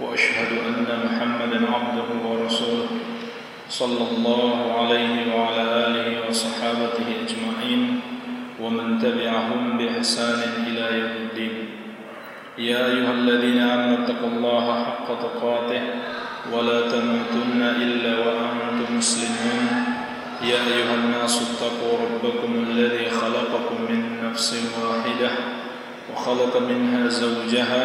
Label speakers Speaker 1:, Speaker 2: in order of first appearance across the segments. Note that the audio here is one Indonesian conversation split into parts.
Speaker 1: وأشهد أن محمدا عبده ورسوله صلى الله عليه وعلى آله وصحابته أجمعين ومن تبعهم بإحسان إلى يوم الدين. يا أيها الذين آمنوا اتقوا الله حق تقاته ولا تموتن إلا وأنتم مسلمون. يا أيها الناس اتقوا ربكم الذي خلقكم من نفس واحدة وخلق منها زوجها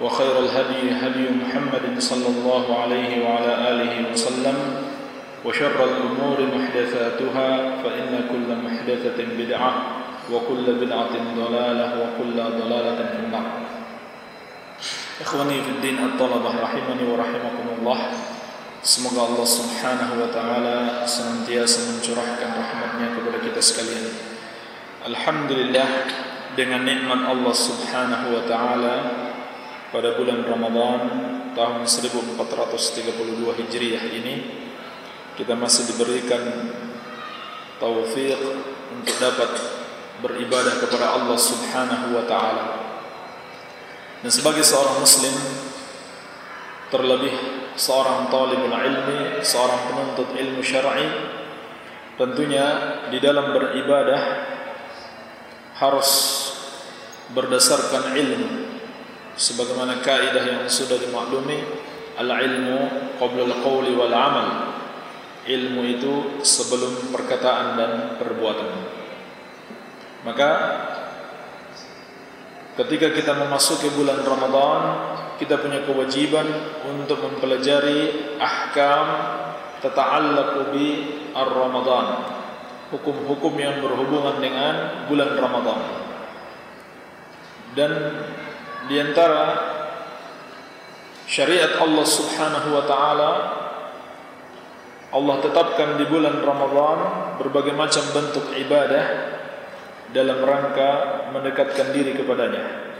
Speaker 1: وخير الهدي هدي محمد صلى الله عليه وعلى آله وسلم وشر الأمور محدثاتها فإن كل محدثة بدعة وكل بدعة ضلالة وكل ضلالة في النار. إخواني في الدين الطلبة رحمني ورحمكم الله. Semoga Allah subhanahu wa ta'ala senantiasa mencurahkan rahmatnya kepada kita sekalian. Alhamdulillah dengan nikmat Allah subhanahu wa ta'ala pada bulan Ramadan tahun 1432 Hijriah ini kita masih diberikan taufik untuk dapat beribadah kepada Allah Subhanahu wa taala. Dan sebagai seorang muslim terlebih seorang talibul ilmi, seorang penuntut ilmu syar'i tentunya di dalam beribadah harus berdasarkan ilmu sebagaimana kaidah yang sudah dimaklumi al-ilmu qabla al-qawli wal amal. Ilmu itu sebelum perkataan dan perbuatan. Maka ketika kita memasuki bulan Ramadan kita punya kewajiban untuk mempelajari ahkam tata'allaqu bi ar-Ramadan. Hukum-hukum yang berhubungan dengan bulan Ramadan. Dan di antara syariat Allah Subhanahu wa taala Allah tetapkan di bulan Ramadan berbagai macam bentuk ibadah dalam rangka mendekatkan diri kepadanya.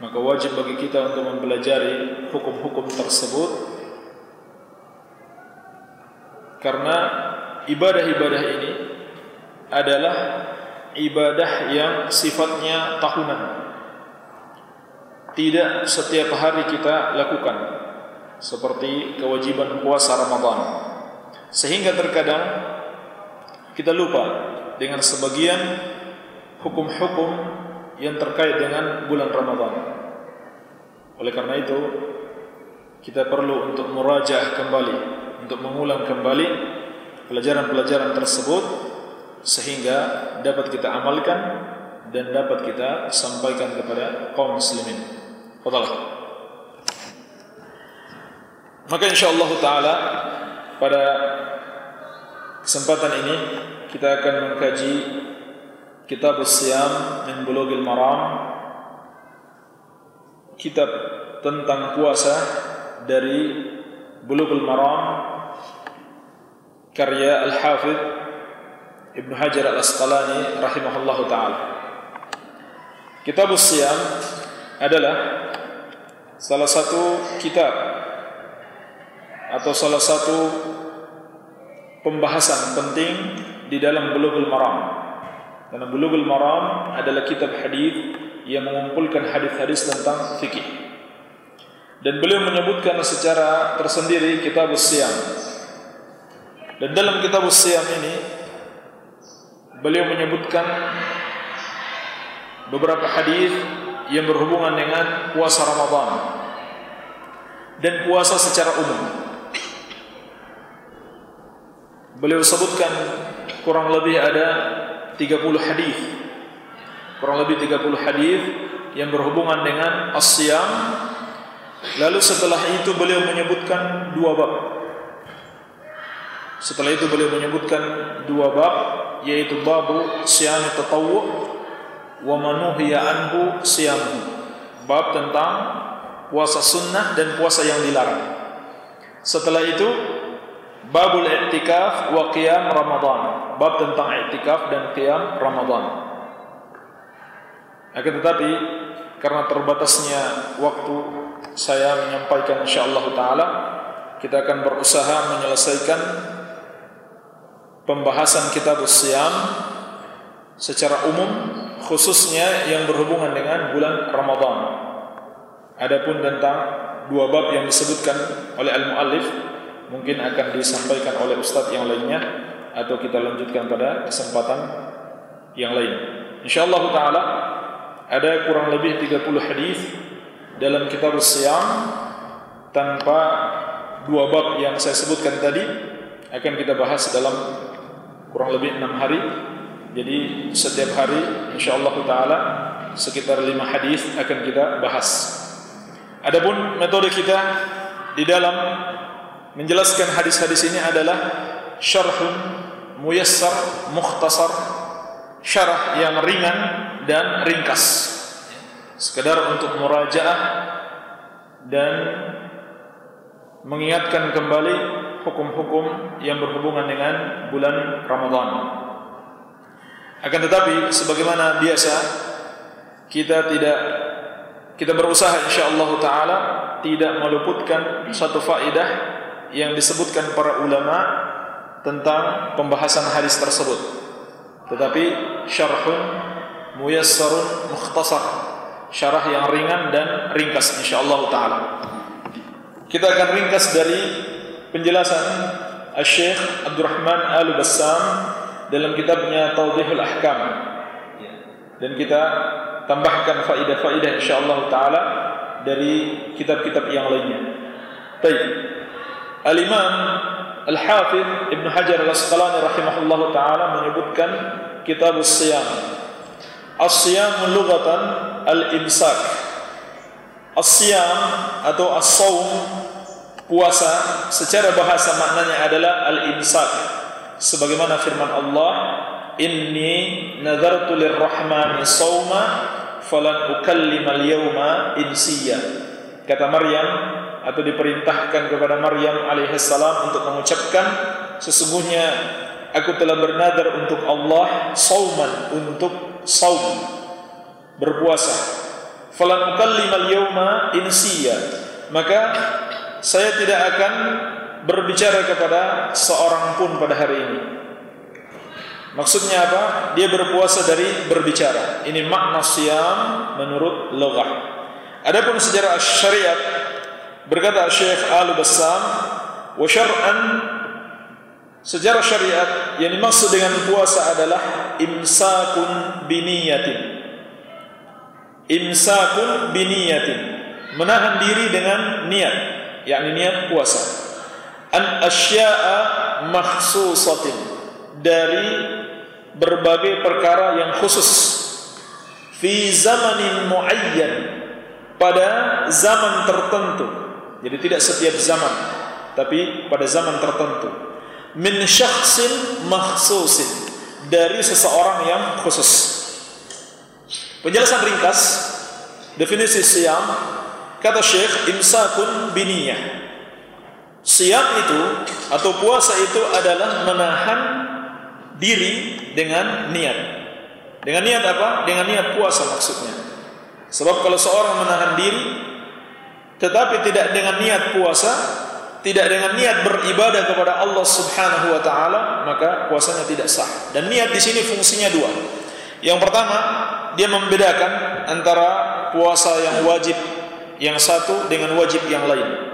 Speaker 1: Maka wajib bagi kita untuk mempelajari hukum-hukum tersebut karena ibadah-ibadah ini adalah ibadah yang sifatnya tahunan tidak setiap hari kita lakukan seperti kewajiban puasa Ramadan sehingga terkadang kita lupa dengan sebagian hukum-hukum yang terkait dengan bulan Ramadan oleh karena itu kita perlu untuk murajaah kembali untuk mengulang kembali pelajaran-pelajaran tersebut sehingga dapat kita amalkan dan dapat kita sampaikan kepada kaum muslimin. Fadhalah. Maka insyaallah taala pada kesempatan ini kita akan mengkaji kitab Siyam min Bulughil Maram kitab tentang puasa dari Bulughul Maram karya Al-Hafidh Ibnu Hajar Al-Asqalani rahimahullahu taala. Kitab Siyam adalah salah satu kitab atau salah satu pembahasan penting di dalam Bulughul Maram. Karena Bulughul Maram adalah kitab hadis yang mengumpulkan hadis-hadis tentang fikih. Dan beliau menyebutkan secara tersendiri kitab Siyam. Dan dalam kitab Siyam ini beliau menyebutkan beberapa hadis yang berhubungan dengan puasa Ramadan dan puasa secara umum. beliau sebutkan kurang lebih ada 30 hadis. Kurang lebih 30 hadis yang berhubungan dengan asyam. Lalu setelah itu beliau menyebutkan dua bab. Setelah itu beliau menyebutkan dua bab yaitu babu siyam tatawwu wa manuhiya anhu siyam. Bab tentang puasa sunnah dan puasa yang dilarang. Setelah itu babul i'tikaf wa qiyam Ramadan. Bab tentang i'tikaf dan qiyam Ramadan. Akan tetapi karena terbatasnya waktu saya menyampaikan insyaallah taala kita akan berusaha menyelesaikan pembahasan kitab Siyam secara umum khususnya yang berhubungan dengan bulan Ramadan. Adapun tentang dua bab yang disebutkan oleh al-muallif mungkin akan disampaikan oleh ustaz yang lainnya atau kita lanjutkan pada kesempatan yang lain. Insyaallah taala ada kurang lebih 30 hadis dalam kitab Siyam tanpa dua bab yang saya sebutkan tadi akan kita bahas dalam kurang lebih enam hari. Jadi setiap hari insyaallah taala sekitar lima hadis akan kita bahas. Adapun metode kita di dalam menjelaskan hadis-hadis ini adalah syarhun muyassar mukhtasar syarah yang ringan dan ringkas. Sekedar untuk murajaah dan mengingatkan kembali hukum-hukum yang berhubungan dengan bulan Ramadan. Akan tetapi sebagaimana biasa kita tidak kita berusaha insyaallah taala tidak meluputkan satu faedah yang disebutkan para ulama tentang pembahasan hadis tersebut. Tetapi syarhun muyassarun mukhtasar, syarah yang ringan dan ringkas insyaallah taala. Kita akan ringkas dari penjelasan Syekh Abdurrahman Al-Bassam dalam kitabnya Tawdihul Ahkam. Dan kita tambahkan faidah-faidah insyaallah taala dari kitab-kitab yang lainnya. Baik. Al-Imam Al-Hafidh Ibn Hajar Al-Asqalani rahimahullah taala menyebutkan kitab As-Siyam. As-Siyam lughatan al-imsak. As-Siyam atau as-saum puasa secara bahasa maknanya adalah al-imsak sebagaimana firman Allah inni nadartu lirrahmani sawma falan ukallima al-yawma insiya. Kata Maryam atau diperintahkan kepada Maryam alaihissalam untuk mengucapkan sesungguhnya aku telah bernadar untuk Allah sauman untuk saum berpuasa. Falan ukallima al-yawma insiya. Maka saya tidak akan berbicara kepada seorang pun pada hari ini. Maksudnya apa? Dia berpuasa dari berbicara. Ini makna siam menurut logat. Adapun sejarah syariat berkata Syekh Al Bassam, wa syar'an sejarah syariat yang dimaksud dengan puasa adalah imsakun biniyatin. Imsakun biniyatin, menahan diri dengan niat yakni niat puasa an asya'a makhsusatin. Dari berbagai perkara yang khusus. Fi zamanin muayyan. Pada zaman tertentu. Jadi tidak setiap zaman. Tapi pada zaman tertentu. Min syakhsin makhsusin. Dari seseorang yang khusus. Penjelasan ringkas. Definisi siam. Kata Syekh, imsakun biniyah. Siam itu atau puasa itu adalah menahan diri dengan niat. Dengan niat apa? Dengan niat puasa maksudnya. Sebab kalau seorang menahan diri tetapi tidak dengan niat puasa, tidak dengan niat beribadah kepada Allah Subhanahu wa taala, maka puasanya tidak sah. Dan niat di sini fungsinya dua. Yang pertama, dia membedakan antara puasa yang wajib yang satu dengan wajib yang lain.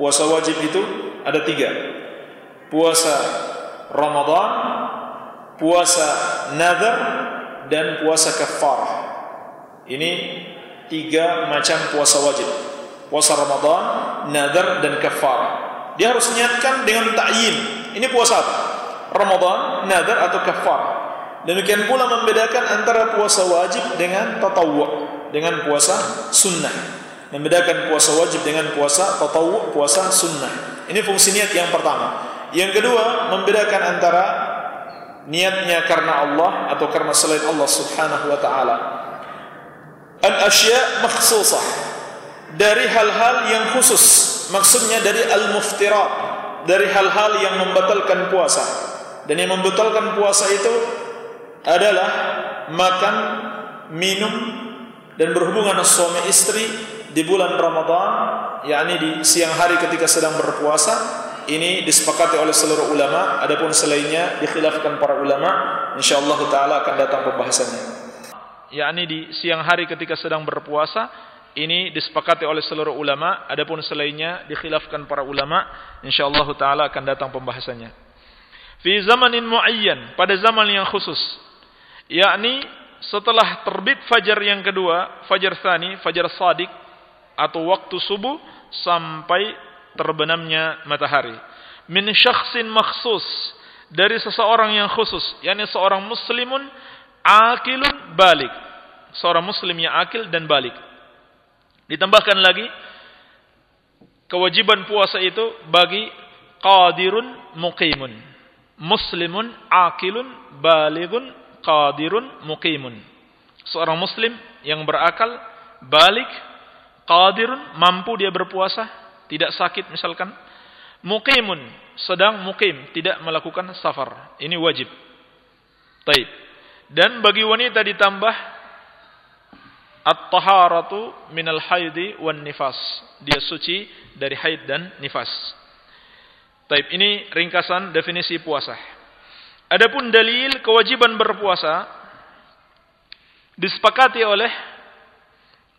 Speaker 1: Puasa wajib itu ada tiga. Puasa Ramadan, puasa nazar, dan puasa kafarah. Ini tiga macam puasa wajib. Puasa Ramadan, nazar, dan kafarah. Dia harus niatkan dengan ta'yin. Ini puasa apa? Ramadan, nadar atau kafar. Demikian pula membedakan antara puasa wajib dengan tatawwu, dengan puasa sunnah. Membedakan puasa wajib dengan puasa tatawwu, puasa sunnah. Ini fungsi niat yang pertama. Yang kedua, membedakan antara niatnya karena Allah atau karena selain Allah Subhanahu wa taala. Al-asya' makhsusah dari hal-hal yang khusus. Maksudnya dari al-muftirat, dari hal-hal yang membatalkan puasa. Dan yang membatalkan puasa itu adalah makan, minum dan berhubungan suami istri di bulan Ramadan, yakni di siang hari ketika sedang berpuasa. Ini disepakati oleh seluruh ulama, adapun selainnya dikhilafkan para ulama, insyaallah taala akan datang pembahasannya. Yakni di siang hari ketika sedang berpuasa, ini disepakati oleh seluruh ulama, adapun selainnya dikhilafkan para ulama, insyaallah taala akan datang pembahasannya. Fi zamanin muayyan, pada zaman yang khusus yakni setelah terbit fajar yang kedua, fajar tsani, fajar sadik atau waktu subuh sampai terbenamnya matahari. Min syakhsin makhsus dari seseorang yang khusus, yakni seorang muslimun akilun balik. Seorang muslim yang akil dan balik. Ditambahkan lagi kewajiban puasa itu bagi qadirun muqimun. Muslimun akilun baligun qadirun muqimun. Seorang muslim yang berakal, balik, qadirun, mampu dia berpuasa, tidak sakit misalkan. Muqimun, sedang muqim, tidak melakukan safar. Ini wajib. Taib. Dan bagi wanita ditambah at-taharatu minal haidi wan nifas. Dia suci dari haid dan nifas. Taib. Ini ringkasan definisi puasa. Adapun dalil kewajiban berpuasa disepakati oleh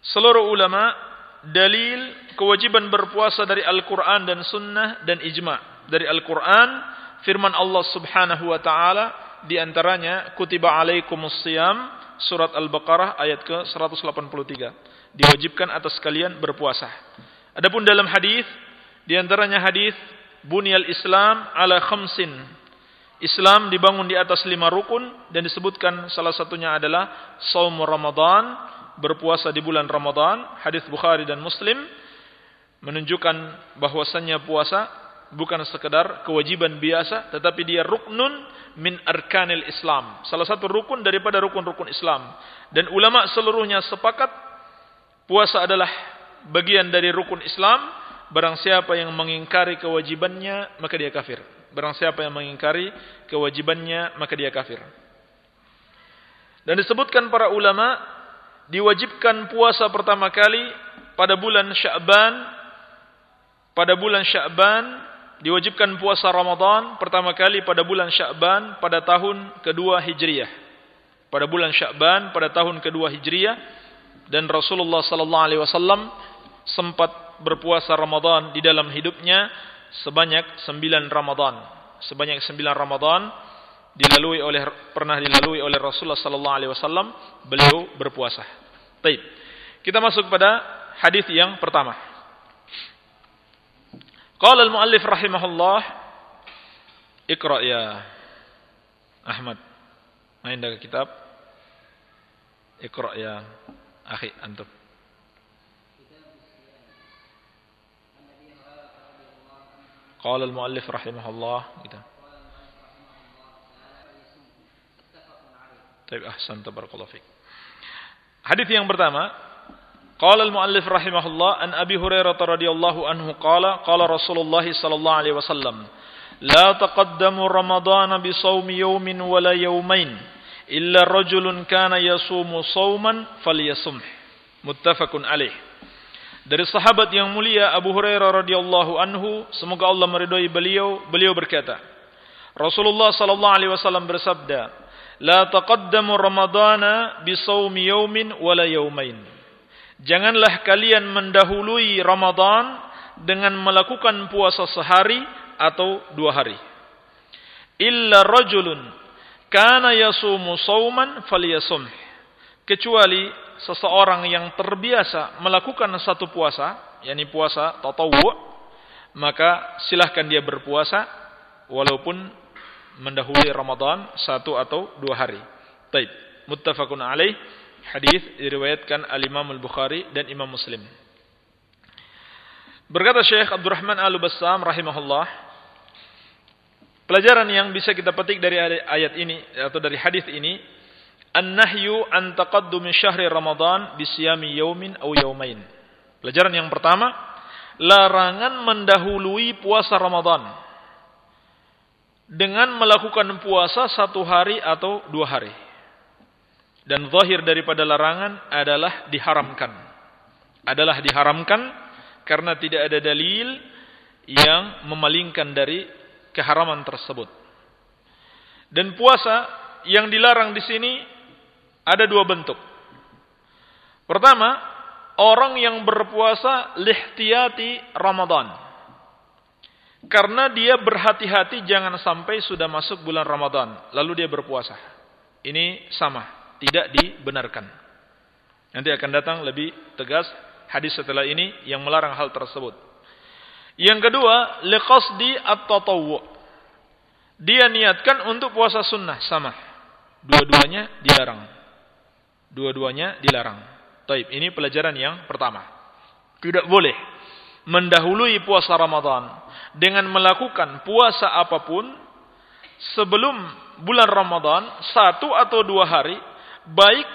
Speaker 1: seluruh ulama dalil kewajiban berpuasa dari Al-Qur'an dan sunnah dan ijma. Dari Al-Qur'an firman Allah Subhanahu wa taala di antaranya kutiba alaikumus siyam surat Al-Baqarah ayat ke-183. Diwajibkan atas kalian berpuasa. Adapun dalam hadis di antaranya hadis bunyal Islam ala khamsin Islam dibangun di atas lima rukun dan disebutkan salah satunya adalah saum Ramadan, berpuasa di bulan Ramadan. Hadis Bukhari dan Muslim menunjukkan bahwasannya puasa bukan sekedar kewajiban biasa, tetapi dia ruknun min arkanil Islam. Salah satu rukun daripada rukun-rukun Islam. Dan ulama seluruhnya sepakat puasa adalah bagian dari rukun Islam. Barang siapa yang mengingkari kewajibannya, maka dia kafir. Barang siapa yang mengingkari kewajibannya maka dia kafir. Dan disebutkan para ulama diwajibkan puasa pertama kali pada bulan Sya'ban pada bulan Sya'ban diwajibkan puasa Ramadan pertama kali pada bulan Sya'ban pada tahun kedua Hijriah. Pada bulan Sya'ban pada tahun kedua Hijriah dan Rasulullah sallallahu alaihi wasallam sempat berpuasa Ramadan di dalam hidupnya sebanyak sembilan Ramadan. Sebanyak sembilan Ramadan dilalui oleh pernah dilalui oleh Rasulullah sallallahu alaihi wasallam, beliau berpuasa. Baik. Kita masuk pada hadis yang pertama. Qala al-muallif rahimahullah Iqra ya Ahmad. Main dari kitab Iqra ya akhi antum. Qala al-muallif rahimahullah. Gitu. gitu. طيب أحسن تبارك الله فيك Hadis yang pertama قال المؤلف رحمه الله أن أبي هريرة رضي الله عنه قال قال رسول الله صلى الله عليه وسلم لا تقدموا رمضان بصوم يوم ولا يومين إلا رجل كان يصوم صوما فليصمه متفق عليه Dari sahabat yang mulia Abu Hurairah radhiyallahu anhu, semoga Allah meridhai beliau, beliau berkata, Rasulullah sallallahu alaihi wasallam bersabda, "La taqaddamu Ramadana bi shaumi yaumin wala yaumain." Janganlah kalian mendahului Ramadan dengan melakukan puasa sehari atau dua hari. Illa rajulun kana yasumu sauman falyasum. Kecuali seseorang yang terbiasa melakukan satu puasa, yakni puasa tatawwu, maka silahkan dia berpuasa walaupun mendahului Ramadan satu atau dua hari. Taib. Muttafaqun alaih. Hadis diriwayatkan al-Imam Al-Bukhari dan Imam Muslim. Berkata Syekh Abdurrahman Al-Bassam rahimahullah, pelajaran yang bisa kita petik dari ayat ini atau dari hadis ini, an-nahyu an taqaddumi syahri Ramadan bisiyami yaumin aw yaumain. Pelajaran yang pertama, larangan mendahului puasa Ramadan dengan melakukan puasa satu hari atau dua hari. Dan zahir daripada larangan adalah diharamkan. Adalah diharamkan karena tidak ada dalil yang memalingkan dari keharaman tersebut. Dan puasa yang dilarang di sini ada dua bentuk. Pertama, orang yang berpuasa lihtiyati Ramadan. Karena dia berhati-hati jangan sampai sudah masuk bulan Ramadan lalu dia berpuasa. Ini sama tidak dibenarkan. Nanti akan datang lebih tegas hadis setelah ini yang melarang hal tersebut. Yang kedua, liqasdi at-tatawwu. Dia niatkan untuk puasa sunnah sama. Dua-duanya dilarang. Dua-duanya dilarang. Taib, ini pelajaran yang pertama. Tidak boleh mendahului puasa Ramadan dengan melakukan puasa apa pun sebelum bulan Ramadan satu atau dua hari baik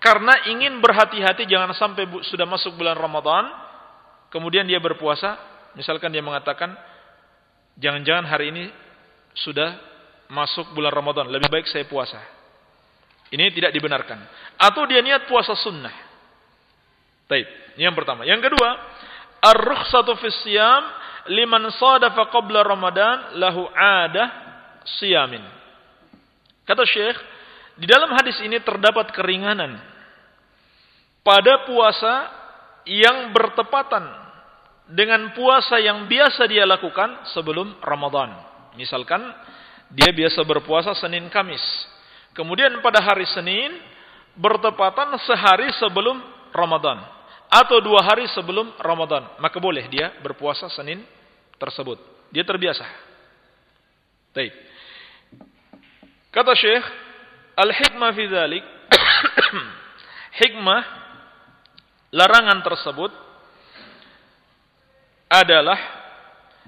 Speaker 1: karena ingin berhati-hati jangan sampai sudah masuk bulan Ramadan kemudian dia berpuasa misalkan dia mengatakan jangan-jangan hari ini sudah masuk bulan Ramadan lebih baik saya puasa ini tidak dibenarkan atau dia niat puasa sunnah. Ini yang pertama. Yang kedua, ar-rukhsatu fi siyam liman sadafa qabla Ramadan lahu adah siyamin. Kata Syekh, di dalam hadis ini terdapat keringanan pada puasa yang bertepatan dengan puasa yang biasa dia lakukan sebelum Ramadan. Misalkan dia biasa berpuasa Senin Kamis. Kemudian pada hari Senin bertepatan sehari sebelum Ramadan atau dua hari sebelum Ramadan, maka boleh dia berpuasa Senin tersebut. Dia terbiasa. Baik. Kata Syekh, Al-hikmah fi dzalik hikmah larangan tersebut adalah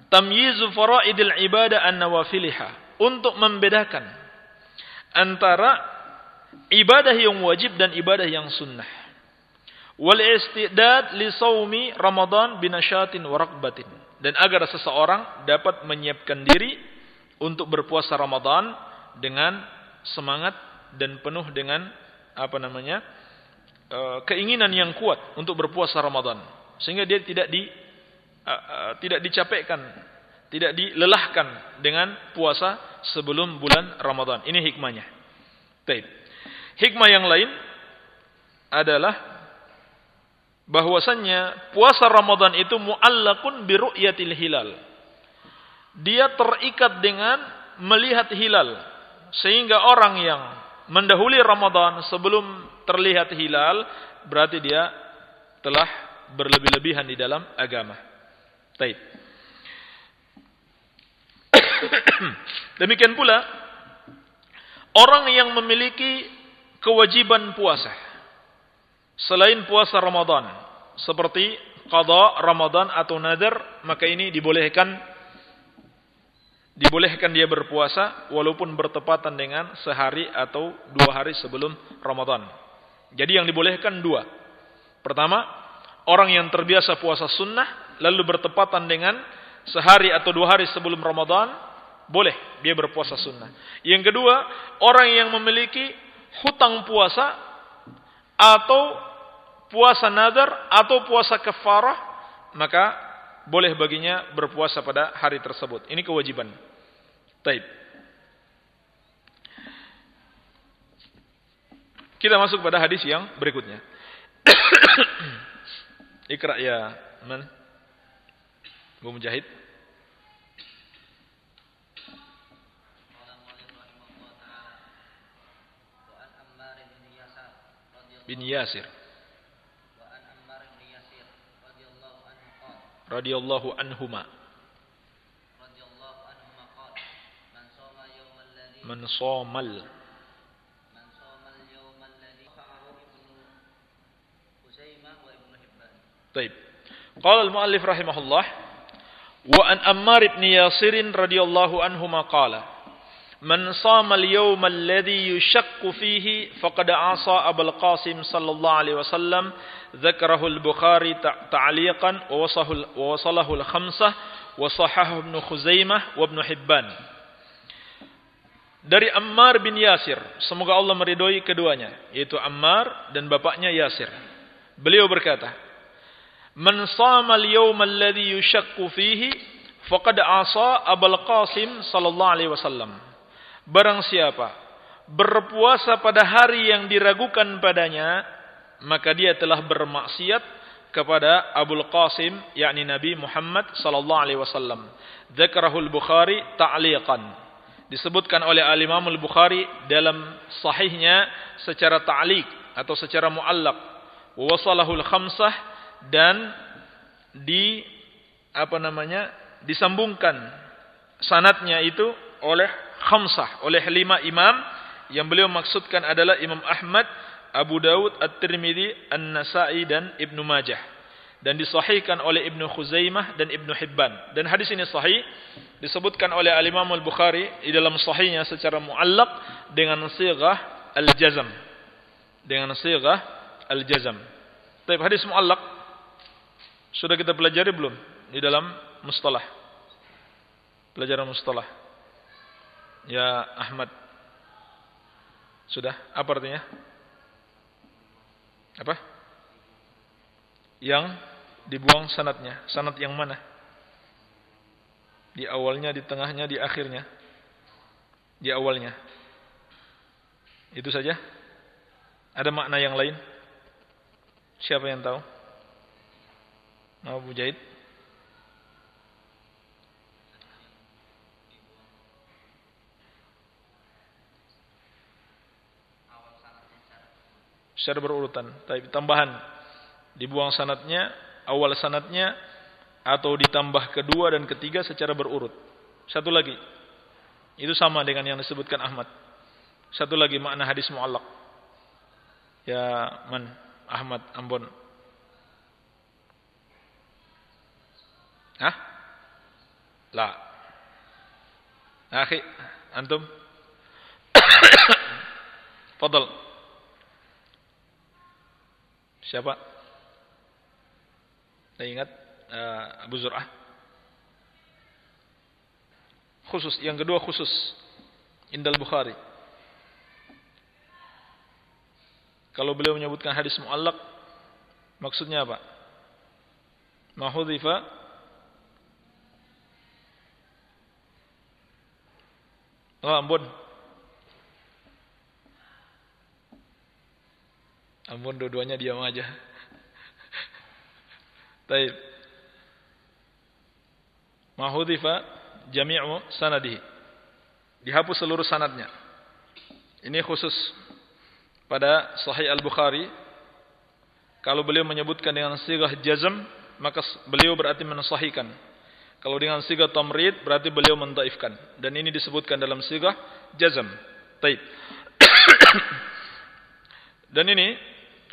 Speaker 1: tamyizu faraidil ibadah an-nawafilha untuk membedakan antara ibadah yang wajib dan ibadah yang sunnah. Wal istidad li saumi Ramadan binasyatin wa raqbatin dan agar seseorang dapat menyiapkan diri untuk berpuasa Ramadan dengan semangat dan penuh dengan apa namanya uh, keinginan yang kuat untuk berpuasa Ramadan. Sehingga dia tidak di uh, uh, tidak dicapekkan tidak dilelahkan dengan puasa sebelum bulan Ramadan. Ini hikmahnya. Taib. hikmah yang lain adalah bahwasannya puasa Ramadan itu muallakun bi ru'yatil hilal dia terikat dengan melihat hilal sehingga orang yang mendahului Ramadan sebelum terlihat hilal berarti dia telah berlebih-lebihan di dalam agama. Taib. Demikian pula orang yang memiliki kewajiban puasa selain puasa Ramadan seperti qada Ramadan atau nadar maka ini dibolehkan dibolehkan dia berpuasa walaupun bertepatan dengan sehari atau dua hari sebelum Ramadan. Jadi yang dibolehkan dua. Pertama, orang yang terbiasa puasa sunnah lalu bertepatan dengan sehari atau dua hari sebelum Ramadan, boleh dia berpuasa sunnah. Yang kedua, orang yang memiliki hutang puasa atau puasa nadar atau puasa kafarah, maka boleh baginya berpuasa pada hari tersebut. Ini kewajiban. Taib. Kita masuk pada hadis yang berikutnya. Ikra ya, man. Bu Mujahid. bin Yasir radhiyallahu anhuma
Speaker 2: Man
Speaker 1: somal Taib. Qala al-muallif rahimahullah wa an ابن ياسر رضي الله عنهما قال Man sama al-yawm alladhi yushaqqu fihi faqad asa Abul Qasim sallallahu alaihi wasallam dzakarahu al-Bukhari ta'liqan wa wasalahu al-khamsah wa sahahahu Ibn Khuzaimah wa Ibn Hibban. Dari Ammar bin Yasir, semoga Allah meridhoi keduanya, yaitu Ammar dan bapaknya Yasir. Beliau berkata, "Man sama al-yawm alladhi yushaqqu fihi faqad asa Abul Qasim sallallahu alaihi wasallam." Barang siapa berpuasa pada hari yang diragukan padanya, maka dia telah bermaksiat kepada Abul Qasim yakni Nabi Muhammad sallallahu alaihi wasallam. Dzakarahul Bukhari ta'liqan. Disebutkan oleh Al-Imam Al-Bukhari dalam sahihnya secara ta'liq atau secara muallaq. Wasalahul khamsah dan di apa namanya disambungkan sanatnya itu oleh khamsah oleh lima imam yang beliau maksudkan adalah Imam Ahmad, Abu Daud, At-Tirmidzi, An-Nasa'i dan Ibnu Majah dan disahihkan oleh Ibnu Khuzaimah dan Ibnu Hibban dan hadis ini sahih disebutkan oleh Al-Imam Al-Bukhari di dalam sahihnya secara muallaq dengan sighah al-jazm dengan sighah al-jazm. Tapi hadis muallaq sudah kita pelajari belum di dalam mustalah? Pelajaran mustalah. Ya Ahmad. Sudah? Apa artinya? Apa? Yang dibuang sanatnya. Sanat yang mana? Di awalnya, di tengahnya, di akhirnya. Di awalnya. Itu saja? Ada makna yang lain? Siapa yang tahu? Abu Jaid. Secara berurutan. Tapi tambahan. Dibuang sanatnya, awal sanatnya, atau ditambah kedua dan ketiga secara berurut. Satu lagi. Itu sama dengan yang disebutkan Ahmad. Satu lagi makna hadis mu'allak. Ya man, Ahmad Ambon. Hah? La. Akhi, antum? Fadal. Siapa? Saya ingat uh, Abu Zur'ah. Khusus, yang kedua khusus. Indal Bukhari. Kalau beliau menyebutkan hadis mu'allak, maksudnya apa? Mahudhifa Oh, Ambon. Ambon dua-duanya diam aja. Baik. Mahudhifa jami'u sanadihi. Dihapus seluruh sanadnya. Ini khusus pada Sahih Al-Bukhari. Kalau beliau menyebutkan dengan sigah jazm, maka beliau berarti mensahihkan. Kalau dengan sigah tamrid berarti beliau mentaifkan dan ini disebutkan dalam sigah jazm. Taib. dan ini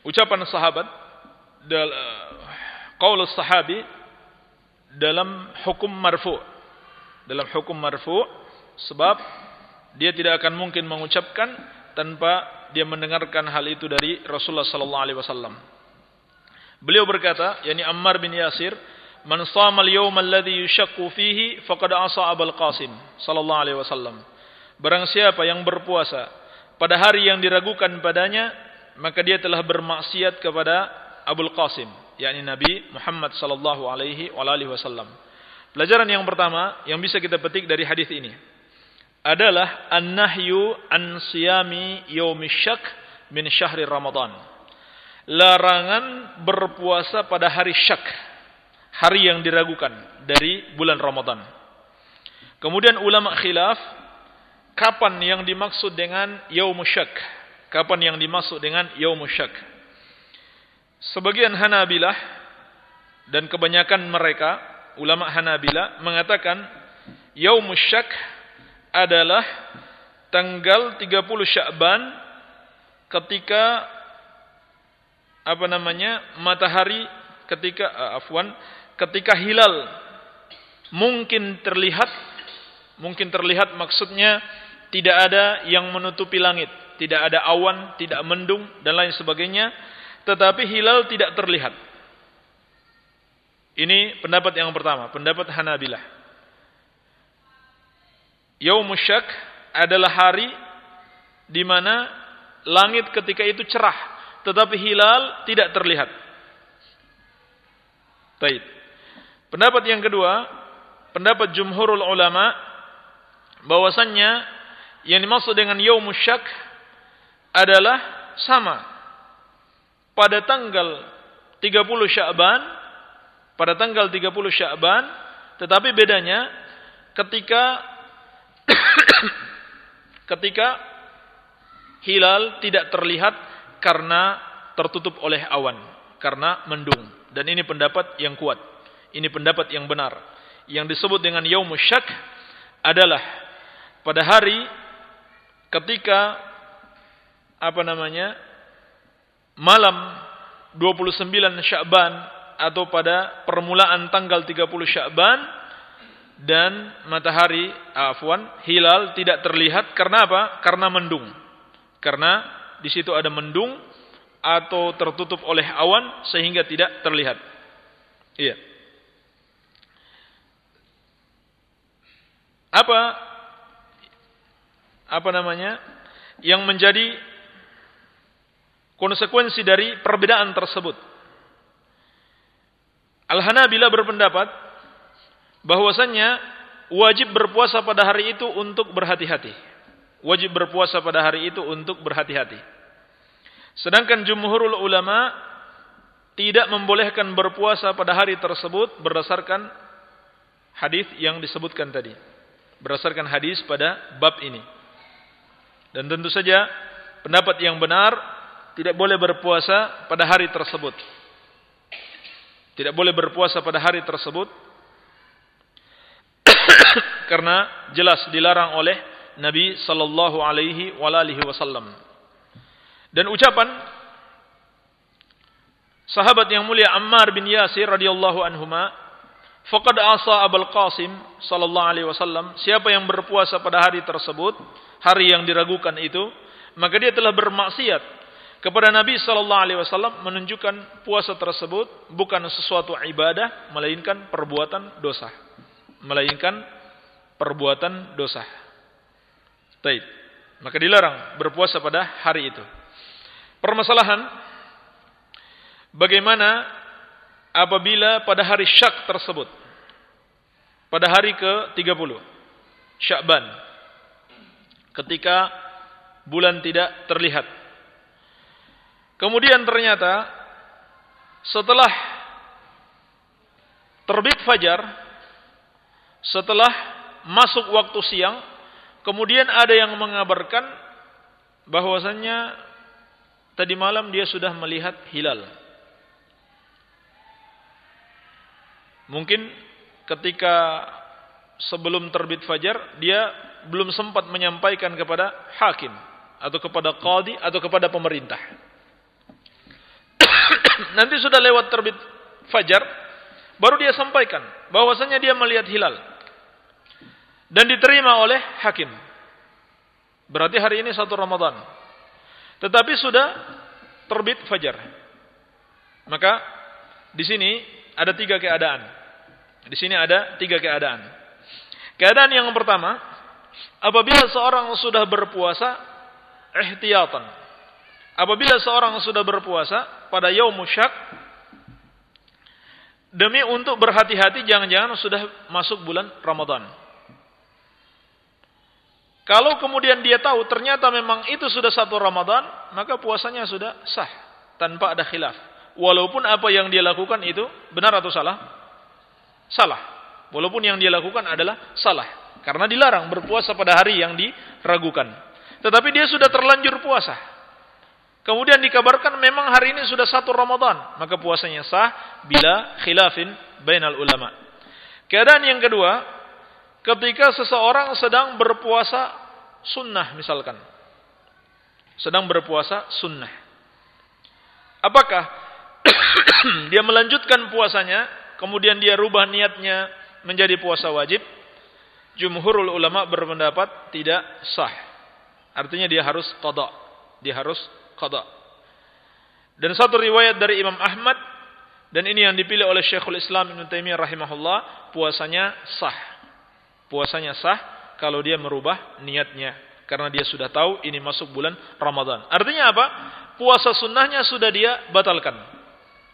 Speaker 1: ucapan sahabat qaul sahabi dalam hukum marfu. Dalam hukum marfu sebab dia tidak akan mungkin mengucapkan tanpa dia mendengarkan hal itu dari Rasulullah sallallahu alaihi wasallam. Beliau berkata, yakni Ammar bin Yasir, Man sama al-yawm alladhi yushakku fihi faqad asa Abul Qasim sallallahu alaihi wasallam. Barang siapa yang berpuasa pada hari yang diragukan padanya, maka dia telah bermaksiat kepada Abul Qasim, yakni Nabi Muhammad sallallahu alaihi wasallam. Pelajaran yang pertama yang bisa kita petik dari hadis ini adalah an-nahyu an siyami yaumi syak min syahri Ramadan. Larangan berpuasa pada hari syak hari yang diragukan dari bulan Ramadan. Kemudian ulama khilaf kapan yang dimaksud dengan yaumus syak? Kapan yang dimaksud dengan yaumus syak? Sebagian Hanabilah dan kebanyakan mereka ulama Hanabilah mengatakan yaumus syak adalah tanggal 30 Sya'ban ketika apa namanya matahari ketika uh, afwan ketika hilal mungkin terlihat mungkin terlihat maksudnya tidak ada yang menutupi langit, tidak ada awan, tidak mendung dan lain sebagainya, tetapi hilal tidak terlihat. Ini pendapat yang pertama, pendapat Hanabilah. Yaumus Syak adalah hari di mana langit ketika itu cerah, tetapi hilal tidak terlihat. Baik. Pendapat yang kedua, pendapat jumhurul ulama bahwasannya yang dimaksud dengan yaumus syak adalah sama. Pada tanggal 30 Sya'ban pada tanggal 30 Sya'ban tetapi bedanya ketika ketika hilal tidak terlihat karena tertutup oleh awan karena mendung. Dan ini pendapat yang kuat. Ini pendapat yang benar. Yang disebut dengan yaumus syak adalah pada hari ketika apa namanya malam 29 Sya'ban atau pada permulaan tanggal 30 Sya'ban dan matahari afwan hilal tidak terlihat karena apa? Karena mendung. Karena di situ ada mendung atau tertutup oleh awan sehingga tidak terlihat. Iya. Apa apa namanya yang menjadi konsekuensi dari perbedaan tersebut. Al-Hanabila berpendapat bahwasannya wajib berpuasa pada hari itu untuk berhati-hati. Wajib berpuasa pada hari itu untuk berhati-hati. Sedangkan jumhurul ulama tidak membolehkan berpuasa pada hari tersebut berdasarkan hadis yang disebutkan tadi. Berdasarkan hadis pada bab ini. Dan tentu saja pendapat yang benar tidak boleh berpuasa pada hari tersebut. Tidak boleh berpuasa pada hari tersebut karena jelas dilarang oleh Nabi sallallahu alaihi wasallam. Dan ucapan sahabat yang mulia Ammar bin Yasir radhiyallahu anhuma, faqad asa Abul Qasim sallallahu alaihi wasallam, siapa yang berpuasa pada hari tersebut, hari yang diragukan itu, maka dia telah bermaksiat kepada Nabi sallallahu alaihi wasallam menunjukkan puasa tersebut bukan sesuatu ibadah melainkan perbuatan dosa. Melainkan perbuatan dosa. Baik. Maka dilarang berpuasa pada hari itu. Permasalahan bagaimana apabila pada hari syak tersebut pada hari ke-30 Syakban ketika bulan tidak terlihat. Kemudian ternyata setelah terbit fajar, setelah masuk waktu siang, kemudian ada yang mengabarkan bahwasannya tadi malam dia sudah melihat hilal. Mungkin ketika sebelum terbit fajar dia belum sempat menyampaikan kepada hakim atau kepada qadi atau kepada pemerintah. Nanti sudah lewat terbit fajar, baru dia sampaikan bahwasanya dia melihat hilal. Dan diterima oleh hakim. Berarti hari ini satu Ramadan. Tetapi sudah terbit fajar. Maka di sini ada tiga keadaan. Di sini ada tiga keadaan. Keadaan yang pertama, apabila seorang sudah berpuasa ihtiyatan. Apabila seorang sudah berpuasa pada yaum syak demi untuk berhati-hati jangan-jangan sudah masuk bulan Ramadan. Kalau kemudian dia tahu ternyata memang itu sudah satu Ramadan, maka puasanya sudah sah tanpa ada khilaf. Walaupun apa yang dia lakukan itu benar atau salah? Salah. Walaupun yang dia lakukan adalah salah. Karena dilarang berpuasa pada hari yang diragukan. Tetapi dia sudah terlanjur puasa. Kemudian dikabarkan memang hari ini sudah satu Ramadan. Maka puasanya sah bila khilafin bainal ulama. Keadaan yang kedua, ketika seseorang sedang berpuasa sunnah misalkan. Sedang berpuasa sunnah. Apakah dia melanjutkan puasanya, kemudian dia rubah niatnya menjadi puasa wajib? Jumhurul ulama berpendapat tidak sah. Artinya dia harus qada. Dia harus qada. Dan satu riwayat dari Imam Ahmad dan ini yang dipilih oleh Syekhul Islam Ibn Taimiyah rahimahullah, puasanya sah. Puasanya sah kalau dia merubah niatnya karena dia sudah tahu ini masuk bulan Ramadan. Artinya apa? Puasa sunnahnya sudah dia batalkan.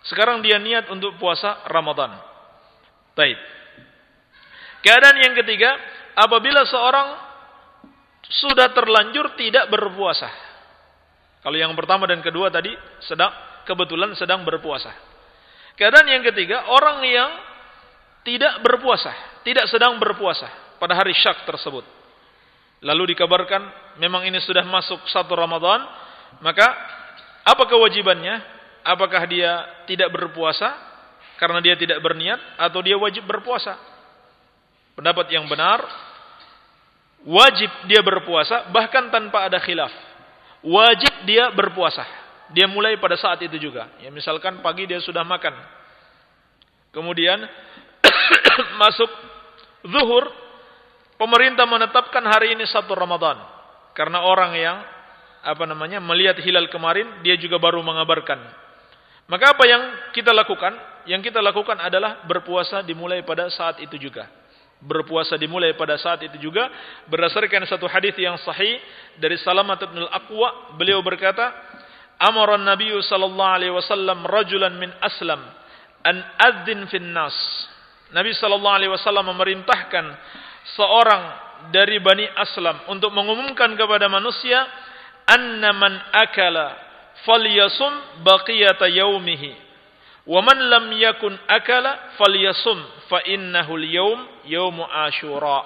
Speaker 1: Sekarang dia niat untuk puasa Ramadan. Taib. Keadaan yang ketiga, apabila seorang sudah terlanjur tidak berpuasa. Kalau yang pertama dan kedua tadi sedang kebetulan sedang berpuasa. Keadaan yang ketiga, orang yang tidak berpuasa, tidak sedang berpuasa pada hari syak tersebut. Lalu dikabarkan memang ini sudah masuk satu Ramadan, maka apa kewajibannya? Apakah dia tidak berpuasa karena dia tidak berniat atau dia wajib berpuasa? Pendapat yang benar wajib dia berpuasa bahkan tanpa ada khilaf. Wajib dia berpuasa. Dia mulai pada saat itu juga. Ya misalkan pagi dia sudah makan. Kemudian masuk zuhur, pemerintah menetapkan hari ini satu Ramadan. Karena orang yang apa namanya melihat hilal kemarin, dia juga baru mengabarkan. Maka apa yang kita lakukan? Yang kita lakukan adalah berpuasa dimulai pada saat itu juga. Berpuasa dimulai pada saat itu juga berdasarkan satu hadis yang sahih dari Salamat bin Al-Aqwa, beliau berkata, amara Nabi sallallahu alaihi wasallam rajulan min aslam an adzin fin nas. Nabi sallallahu alaihi wasallam memerintahkan seorang dari Bani Aslam untuk mengumumkan kepada manusia anna man akala falyasum baqiyata yaumihi wa man lam yakun akala falyasum fa innahu al-yawm yaumu asyura.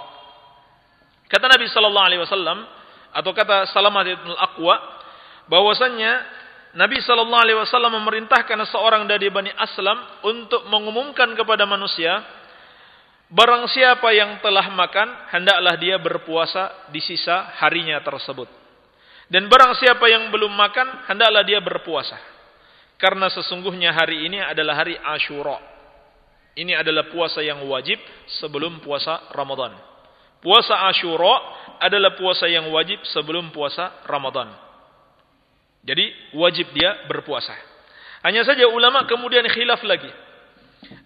Speaker 1: Kata Nabi sallallahu alaihi wasallam atau kata Salamat bin Al-Aqwa bahwasannya Nabi Shallallahu Alaihi Wasallam memerintahkan seorang dari bani Aslam untuk mengumumkan kepada manusia, barang siapa yang telah makan, hendaklah dia berpuasa di sisa harinya tersebut. Dan barang siapa yang belum makan, hendaklah dia berpuasa. Karena sesungguhnya hari ini adalah hari Ashura. Ini adalah puasa yang wajib sebelum puasa Ramadan. Puasa Ashura adalah puasa yang wajib sebelum puasa Ramadan. Jadi wajib dia berpuasa. Hanya saja ulama kemudian khilaf lagi.